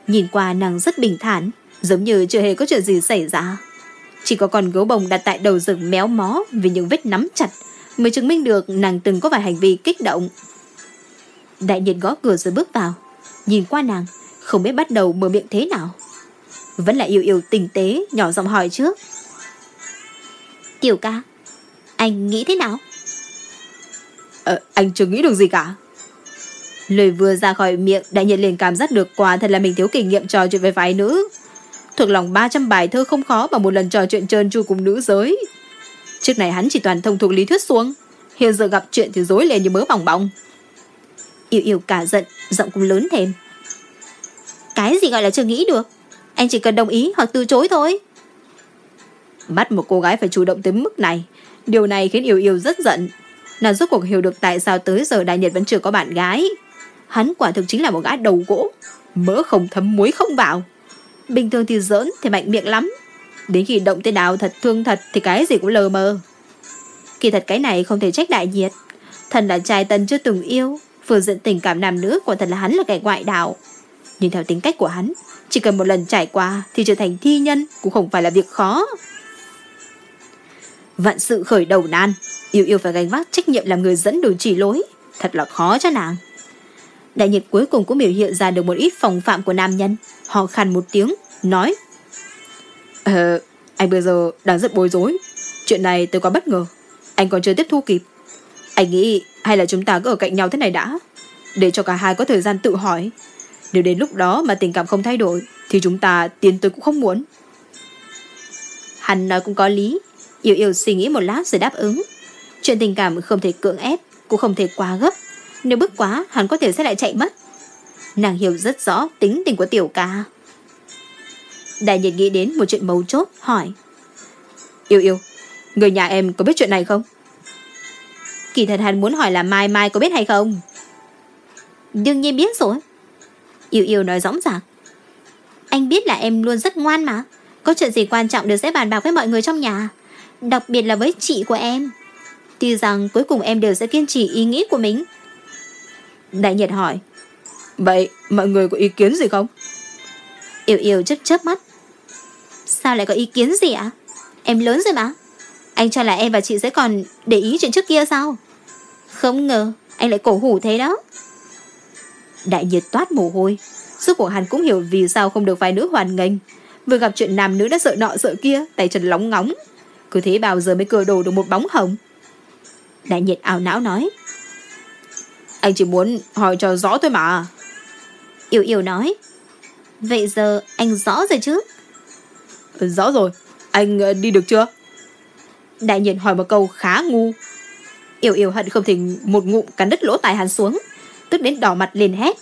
Speaker 1: Nhìn qua nàng rất bình thản, giống như chưa hề có chuyện gì xảy ra. Chỉ có con gấu bông đặt tại đầu rừng méo mó vì những vết nắm chặt mới chứng minh được nàng từng có vài hành vi kích động. Đại nhiệt gõ cửa rồi bước vào, nhìn qua nàng, không biết bắt đầu mở miệng thế nào. Vẫn là yêu yêu tinh tế, nhỏ giọng hỏi trước. Tiểu ca, anh nghĩ thế nào?
Speaker 2: Ờ, anh chưa nghĩ được gì cả.
Speaker 1: Lời vừa ra khỏi miệng đại nhiệt liền cảm giác được quả thật là mình thiếu kinh nghiệm trò chuyện với phái nữ. Thuộc lòng 300 bài thơ không khó bằng một lần trò chuyện trơn tru cùng nữ giới. Trước này hắn chỉ toàn thông thuộc lý thuyết xuống. Hiện giờ gặp chuyện thì dối lên như mớ bỏng bỏng. Yêu yêu cả giận, giọng cũng lớn thêm. Cái gì gọi là chưa nghĩ được? Anh chỉ cần đồng ý hoặc từ chối thôi.
Speaker 2: Bắt một cô gái phải chủ động tới mức này. Điều này khiến yêu yêu rất giận. Nàng rốt cuộc hiểu được tại sao tới giờ Đại Nhật vẫn chưa có bạn gái. Hắn quả thực chính là một gã đầu gỗ. Mỡ không thấm muối không vào. Bình thường thì giỡn thì mạnh miệng lắm. Đến khi động tới đạo thật thương thật thì cái gì cũng lờ mờ. Kỳ thật cái này không thể trách Đại Nhiệt. Thần là trai tân chưa từng yêu. Phương diện tình cảm nam nữ của thật là hắn là kẻ ngoại đạo. Nhưng theo tính cách của hắn, chỉ cần một lần trải qua thì trở thành thi nhân cũng không phải là việc khó. Vạn sự khởi đầu nan, yêu yêu phải gánh vác trách nhiệm làm người dẫn đường chỉ lối. Thật là khó cho nàng. Đại nhiệt cuối cùng cũng biểu hiện ra được một ít phòng phạm của nam nhân. Họ khàn một tiếng, nói. Ờ, anh bây giờ đang rất bối rối. Chuyện này tôi quá bất ngờ. Anh còn chưa tiếp thu kịp. Anh nghĩ hay là chúng ta cứ ở cạnh nhau thế này đã. Để cho cả hai có thời gian tự hỏi. Nếu đến lúc đó mà tình cảm không thay đổi thì chúng ta tiến tới cũng không muốn. Hắn nói cũng có lý. Yêu yêu suy nghĩ một lát rồi đáp ứng. Chuyện tình cảm không thể cưỡng ép, cũng không thể quá gấp. Nếu bức quá, hắn có thể sẽ lại chạy mất. Nàng hiểu rất rõ tính tình của tiểu ca. Đại nhiệt nghĩ đến một chuyện mấu chốt, hỏi. Yêu yêu, người nhà em có biết chuyện này không? Kỳ thật hắn muốn hỏi là Mai Mai có biết hay không? Đương nhiên biết rồi. Yêu yêu nói rõng ràng. Anh biết là em luôn rất ngoan mà. Có chuyện gì quan trọng đều sẽ bàn bạc với mọi người trong nhà. Đặc biệt là với chị của em. Tuy rằng cuối cùng em đều sẽ kiên trì ý nghĩ của mình. Đại Nhiệt hỏi. Vậy mọi người có ý kiến gì không? Yêu yêu chớp chớp mắt. Sao lại có ý kiến gì ạ? Em lớn rồi mà. Anh cho là em và chị sẽ còn để ý chuyện trước kia sao? Không ngờ anh lại cổ hủ thế đó. Đại nhiệt toát mồ hôi. Suốt cuộc hắn cũng hiểu vì sao không được vài nữ hoàn nghênh. Vừa gặp chuyện nam nữ đã sợ nọ sợ kia, tay chân lóng ngóng. Cứ thế bao giờ mới cưa đồ được một bóng hồng. Đại nhiệt ảo não nói. Anh chỉ muốn hỏi cho rõ thôi mà. Yêu yêu nói. Vậy giờ anh rõ rồi chứ? Rõ rồi. Anh ờ, đi được chưa? Đại nhiệt hỏi một câu khá ngu. Yêu yêu hận không thể một ngụm cắn đứt lỗ tai hắn xuống. Tức đến đỏ mặt lên hét.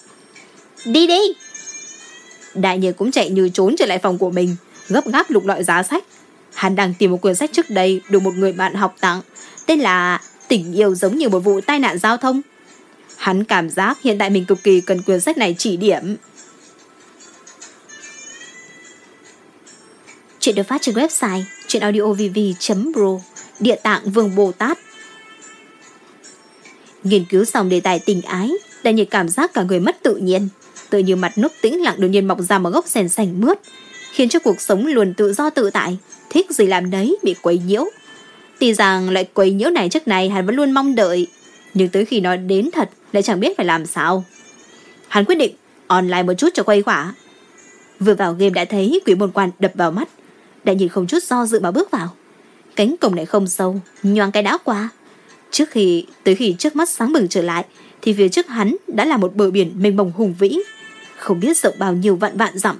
Speaker 2: Đi đi! Đại nhiệt cũng chạy như trốn trở lại phòng của mình, gấp gáp lục lọi giá sách. Hắn đang tìm một quyển sách trước đây được một người bạn học tặng, tên là Tình yêu giống như một vụ tai nạn giao thông. Hắn cảm giác hiện tại mình cực kỳ cần quyển sách này chỉ điểm. Chuyện được phát trên website chuyenaudiovv.pro Địa tạng Vương Bồ Tát. Nghiên cứu xong đề tài tình ái là nhiệt cảm giác cả người mất tự nhiên Tự như mặt nước tĩnh lặng đột nhiên mọc ra một gốc sen sành mướt, Khiến cho cuộc sống luôn tự do tự tại, Thích gì làm đấy bị quấy nhiễu. Tuy rằng loại quấy nhiễu này trước này hắn vẫn luôn mong đợi, Nhưng tới khi nó đến thật Lại chẳng biết phải làm sao. Hắn quyết định online một chút cho quay khỏa.
Speaker 1: Vừa vào game đã thấy quỷ môn quan đập vào mắt. Đại nhìn không chút do dự mà bước vào. Cánh cổng này không sâu, nhoang cái đã qua. Trước khi, tới khi trước mắt sáng bừng trở lại, thì phía trước hắn đã là một bờ biển mênh mông hùng vĩ. Không biết rộng bao nhiêu vạn vạn dặm.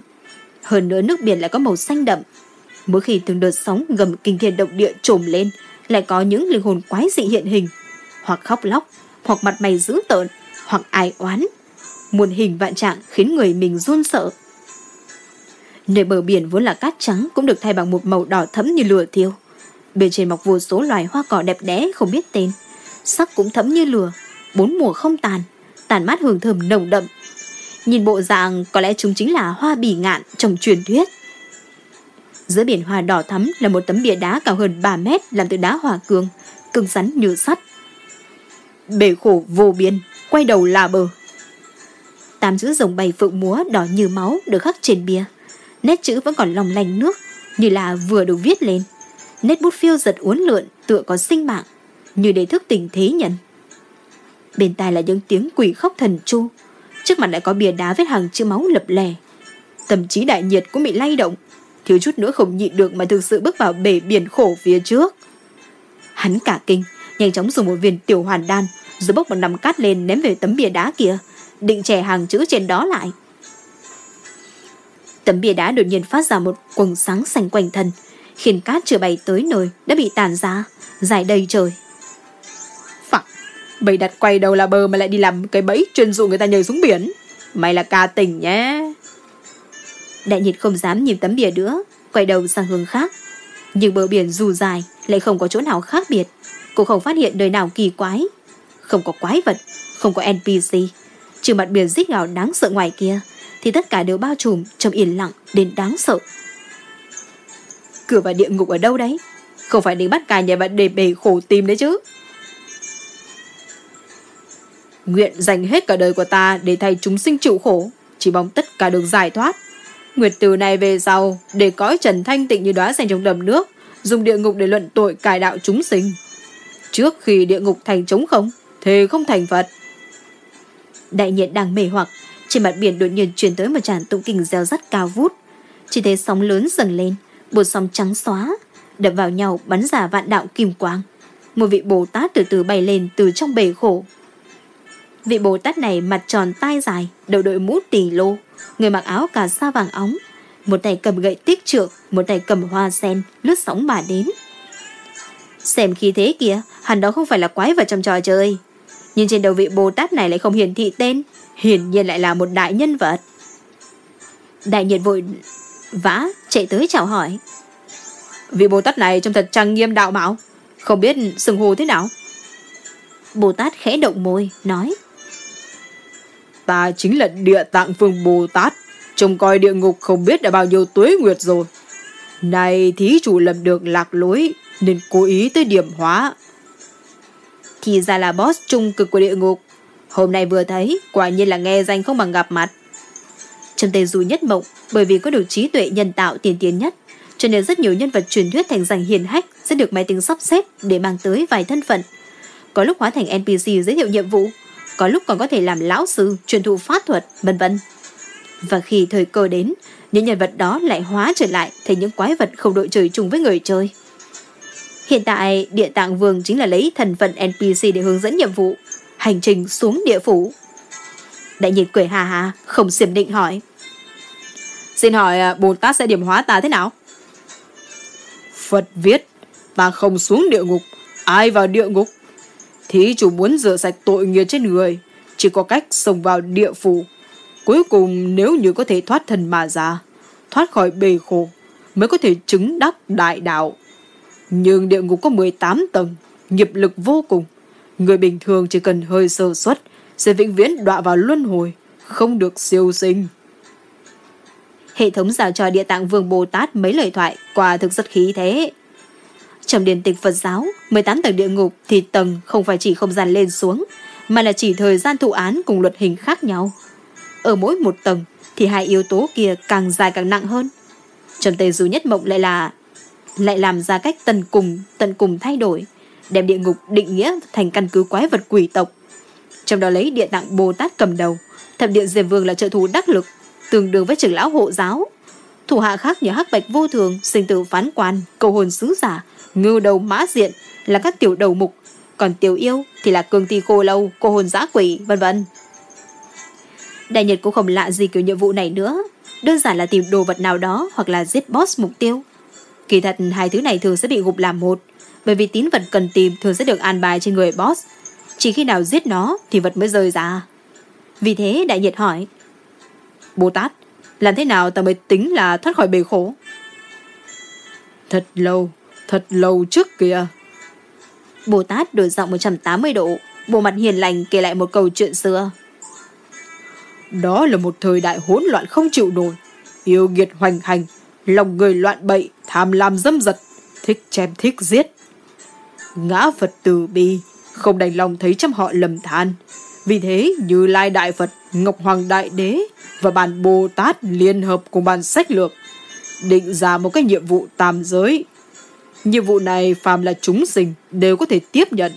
Speaker 1: Hơn nữa nước biển lại có màu xanh đậm. Mỗi khi từng đợt sóng gầm kinh thiên động địa trồm lên, lại có những linh hồn quái dị hiện hình. Hoặc khóc lóc, hoặc mặt mày dữ tợn, hoặc ai oán. Muôn hình vạn trạng khiến người mình run sợ. Nơi bờ biển vốn là cát trắng cũng được thay bằng một màu đỏ thẫm như lửa thiêu. Bên trên mọc vô số loài hoa cỏ đẹp đẽ không biết tên. Sắc cũng thẫm như lửa, bốn mùa không tàn, tàn mát hương thơm nồng đậm. Nhìn bộ dạng có lẽ chúng chính là hoa bỉ ngạn trong truyền thuyết. Giữa biển hoa đỏ thắm là một tấm bia đá cao hơn 3 mét làm từ đá hòa cương, cứng rắn như sắt. Bể khổ vô biên, quay đầu là bờ. Tám chữ rồng bay phượng múa đỏ như máu được khắc trên bia. Nét chữ vẫn còn lòng lành nước, như là vừa được viết lên. Nét bút phiêu giật uốn lượn tựa có sinh mạng, như để thức tỉnh thế nhân. Bên tai là những tiếng quỷ khóc thần chu, trước mặt lại có bìa đá vết hàng chữ máu lập lè. Tâm trí đại nhiệt cũng bị lay động, thiếu chút nữa không nhịn được mà thực sự bước vào bể biển khổ phía trước. Hắn cả kinh, nhanh chóng dùng một viên tiểu hoàn đan, rồi bốc một nắm cát lên ném về tấm bìa đá kia, định chè hàng chữ trên đó lại. Tấm bia đá đột nhiên phát ra một quầng sáng xanh quanh thân, khiến cát chưa bay tới nơi đã bị tàn ra, dài đầy trời.
Speaker 2: Phẳng, bầy đặt quay đầu là bờ mà lại đi làm cái bẫy chuyên dụ người ta nhảy xuống biển. Mày là ca tình nhé.
Speaker 1: Đại nhiệt không dám nhìn tấm bia nữa, quay đầu sang hướng khác. Nhưng bờ biển dù dài, lại không có chỗ nào khác biệt. Cô không phát hiện nơi nào kỳ quái. Không có quái vật, không có NPC. Trừ mặt biển rít gào đáng sợ ngoài kia, thì tất cả đều bao trùm trong yên lặng đến đáng sợ.
Speaker 2: Cửa vào địa ngục ở đâu đấy? Không phải đến bắt cả nhà bạn để bể khổ tìm đấy chứ. Nguyện dành hết cả đời của ta để thay chúng sinh chịu khổ, chỉ mong tất cả được giải thoát. Nguyệt từ này về sau, để cõi trần thanh tịnh như đóa xanh trong đầm nước, dùng địa ngục để luận tội cải đạo chúng sinh. Trước khi địa ngục thành trống không, thì không thành Phật.
Speaker 1: Đại nhiệt đang mê hoặc, trên mặt biển đột nhiên truyền tới một tràn tụng kinh reo rắt cao vút. Chỉ thấy sóng lớn dần lên, bột sóng trắng xóa, đập vào nhau bắn ra vạn đạo kim quang. Một vị Bồ Tát từ từ bay lên từ trong bể khổ. Vị Bồ Tát này mặt tròn tai dài, đầu đội mũ tỷ lô, người mặc áo cà sa vàng óng, một tay cầm gậy tiết trượng, một tay cầm hoa sen, lướt sóng mà đến. Xem khi thế kìa, hẳn đó không phải là quái vật trong trò chơi. Nhưng trên đầu vị Bồ Tát này lại không hiển thị tên, hiển nhiên lại là một đại nhân vật. Đại nhiệt vội vã chạy tới chào hỏi.
Speaker 2: Vị Bồ Tát này trông thật trang nghiêm đạo mạo, không biết sừng hù thế nào.
Speaker 1: Bồ Tát khẽ động môi, nói.
Speaker 2: Ta chính là địa tạng phương Bồ Tát, trông coi địa ngục không biết đã bao nhiêu tuế nguyệt rồi. Này thí chủ lầm được lạc lối, nên cố ý tới điểm hóa.
Speaker 1: Thì ra là boss trung cực của địa ngục. Hôm nay vừa thấy, quả nhiên là nghe danh không bằng gặp mặt. Trầm tề Du nhất mộng, bởi vì có được trí tuệ nhân tạo tiên tiến nhất, cho nên rất nhiều nhân vật truyền thuyết thành danh hiền hách sẽ được máy tính sắp xếp để mang tới vài thân phận. Có lúc hóa thành NPC giới thiệu nhiệm vụ, có lúc còn có thể làm lão sư, truyền thụ pháp thuật, vân vân. Và khi thời cơ đến, những nhân vật đó lại hóa trở lại thành những quái vật không đội trời chung với người chơi. Hiện tại, địa tạng vương chính là lấy thần phận NPC để hướng dẫn nhiệm vụ, hành trình xuống địa phủ. Đại nhiệt cười hà hà, không xiểm định hỏi.
Speaker 2: Xin hỏi à, Bồ Tát sẽ điểm hóa ta thế nào? Phật viết, ta không xuống địa ngục, ai vào địa ngục? Thí chủ muốn rửa sạch tội nghiệp trên người, chỉ có cách xông vào địa phủ. Cuối cùng nếu như có thể thoát thân mà ra, thoát khỏi bề khổ, mới có thể chứng đắc đại đạo. Nhưng địa ngục có 18 tầng, nghiệp lực vô cùng. Người bình thường chỉ cần hơi sơ suất sẽ vĩnh viễn đọa vào luân hồi, không được siêu sinh.
Speaker 1: Hệ thống giao cho địa tạng vương Bồ Tát mấy lời thoại quả thực rất khí thế. Trong điển tịch Phật giáo, 18 tầng địa ngục thì tầng không phải chỉ không gian lên xuống, mà là chỉ thời gian thụ án cùng luật hình khác nhau. Ở mỗi một tầng thì hai yếu tố kia càng dài càng nặng hơn. Trong tề dù nhất mộng lại là lại làm ra cách tận cùng tận cùng thay đổi, đem địa ngục định nghĩa thành căn cứ quái vật quỷ tộc. Trong đó lấy địa tạng Bồ Tát cầm đầu, thập điện Diệp Vương là trợ thủ đắc lực, tương đương với trưởng lão hộ giáo. Thủ hạ khác như hắc bạch vô thường, sinh tử phán quan, cầu hồn sứ giả, ngưu đầu mã diện là các tiểu đầu mục, còn tiểu yêu thì là cương ti khô lâu, cô hồn giã quỷ, vân vân. Đại Nhật cũng không lạ gì kiểu nhiệm vụ này nữa, đơn giản là tìm đồ vật nào đó hoặc là giết boss mục tiêu. Kỳ thật hai thứ này thường sẽ bị gục làm một, bởi vì tín vật cần tìm thường sẽ được an bài trên người boss. Chỉ khi nào giết nó thì vật mới rơi ra. Vì thế Đại Nhật hỏi, Bồ Tát, làm thế nào ta mới tính là thoát khỏi bể khổ?
Speaker 2: Thật lâu, thật lâu trước kìa.
Speaker 1: Bồ Tát đổi giọng 180 độ, bộ mặt hiền lành kể lại một câu chuyện xưa.
Speaker 2: Đó là một thời đại hỗn loạn không chịu nổi, yêu nghiệt hoành hành, lòng người loạn bậy, tham lam dâm dật, thích chém thích giết. Ngã Phật từ bi, không đành lòng thấy trăm họ lầm than. Vì thế, Như Lai Đại Phật, Ngọc Hoàng Đại Đế và bàn Bồ Tát liên hợp cùng bàn sách lược, định ra một cái nhiệm vụ tam giới. Nhiệm vụ này phàm là chúng sinh đều có thể tiếp nhận.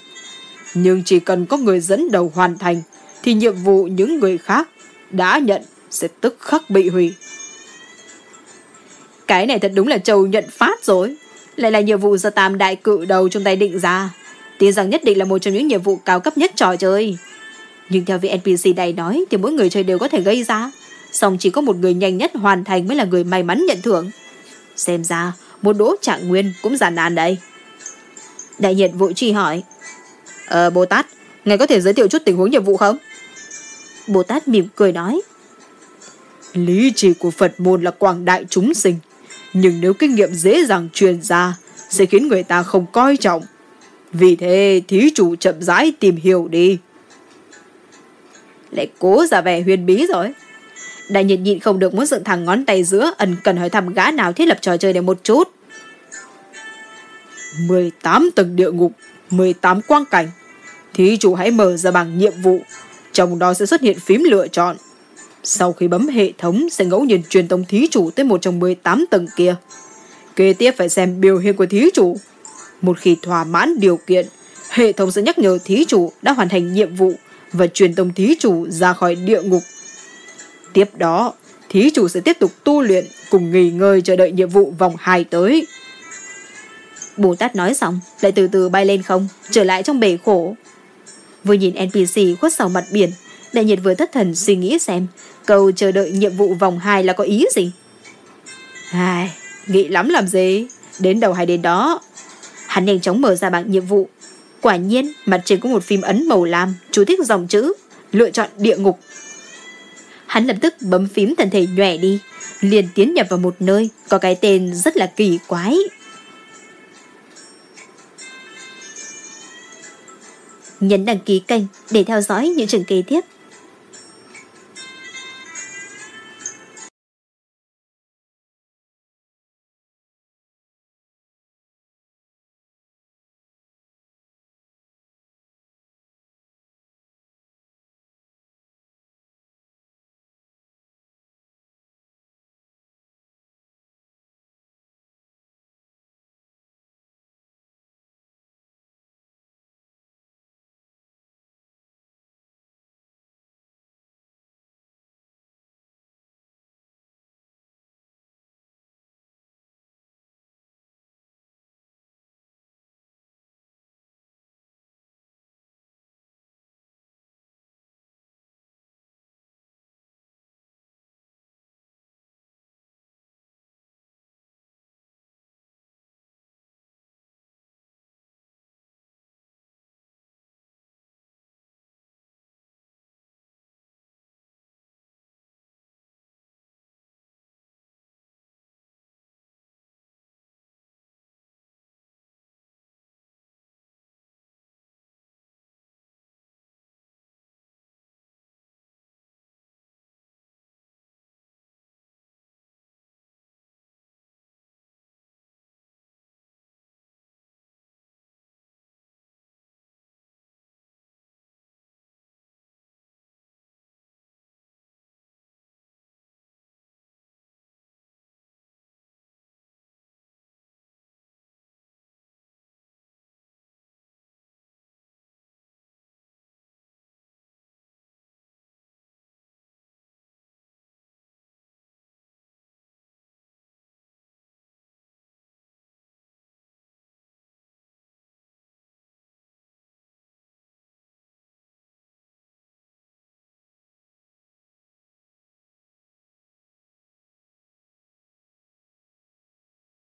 Speaker 2: Nhưng chỉ cần có người dẫn đầu hoàn thành, thì nhiệm vụ những người khác đã nhận sẽ tức khắc bị hủy.
Speaker 1: Cái này thật đúng là châu nhận phát rồi. Lại là nhiệm vụ do tam đại cự đầu trong tay định ra. Tin rằng nhất định là một trong những nhiệm vụ cao cấp nhất trò chơi. Nhưng theo vị NPC này nói thì mỗi người chơi đều có thể gây ra. Xong chỉ có một người nhanh nhất hoàn thành mới là người may mắn nhận thưởng. Xem ra, một đỗ trạng nguyên cũng giản nàn đây. Đại nhiệt vội truy hỏi.
Speaker 2: Ờ, Bồ Tát, ngài có thể giới thiệu chút tình huống nhiệm vụ không?
Speaker 1: Bồ Tát mỉm cười nói.
Speaker 2: Lý chỉ của Phật môn là quảng đại chúng sinh. Nhưng nếu kinh nghiệm dễ dàng truyền ra, sẽ khiến người ta không coi trọng. Vì thế, thí chủ chậm rãi tìm hiểu đi.
Speaker 1: Lại cố giả vẻ huyền bí rồi. Đại nhiệt nhịn không được muốn dựng thẳng ngón tay giữa ẩn cần hỏi thăm gã nào thiết lập trò chơi này một chút.
Speaker 2: 18 tầng địa ngục, 18 quang cảnh. Thí chủ hãy mở ra bảng nhiệm vụ, trong đó sẽ xuất hiện phím lựa chọn. Sau khi bấm hệ thống sẽ ngẫu nhiên truyền tống thí chủ tới một trong 18 tầng kia. Kế tiếp phải xem biểu hiện của thí chủ. Một khi thỏa mãn điều kiện, hệ thống sẽ nhắc nhở thí chủ đã hoàn thành nhiệm vụ và truyền tống thí chủ ra khỏi địa ngục. Tiếp đó, thí chủ sẽ tiếp tục tu luyện cùng nghỉ ngơi chờ đợi nhiệm vụ vòng 2 tới.
Speaker 1: Bồ Tát nói xong, lại từ từ bay lên không, trở lại trong bể khổ. Vừa nhìn NPC khuất sau mặt biển, Đại nhiệt vừa thất thần suy nghĩ xem câu chờ đợi nhiệm vụ vòng 2 là có ý gì.
Speaker 2: Ai, nghĩ lắm làm gì, đến đầu hay đến đó.
Speaker 1: Hắn nhanh chóng mở ra bảng nhiệm vụ. Quả nhiên, mặt trên có một phim ấn màu lam, chú thích dòng chữ, lựa chọn địa ngục. Hắn lập tức bấm phím thần thể nhòe đi, liền tiến nhập vào một nơi có cái tên rất là kỳ quái. Nhấn đăng ký kênh để theo dõi những trường kế tiếp.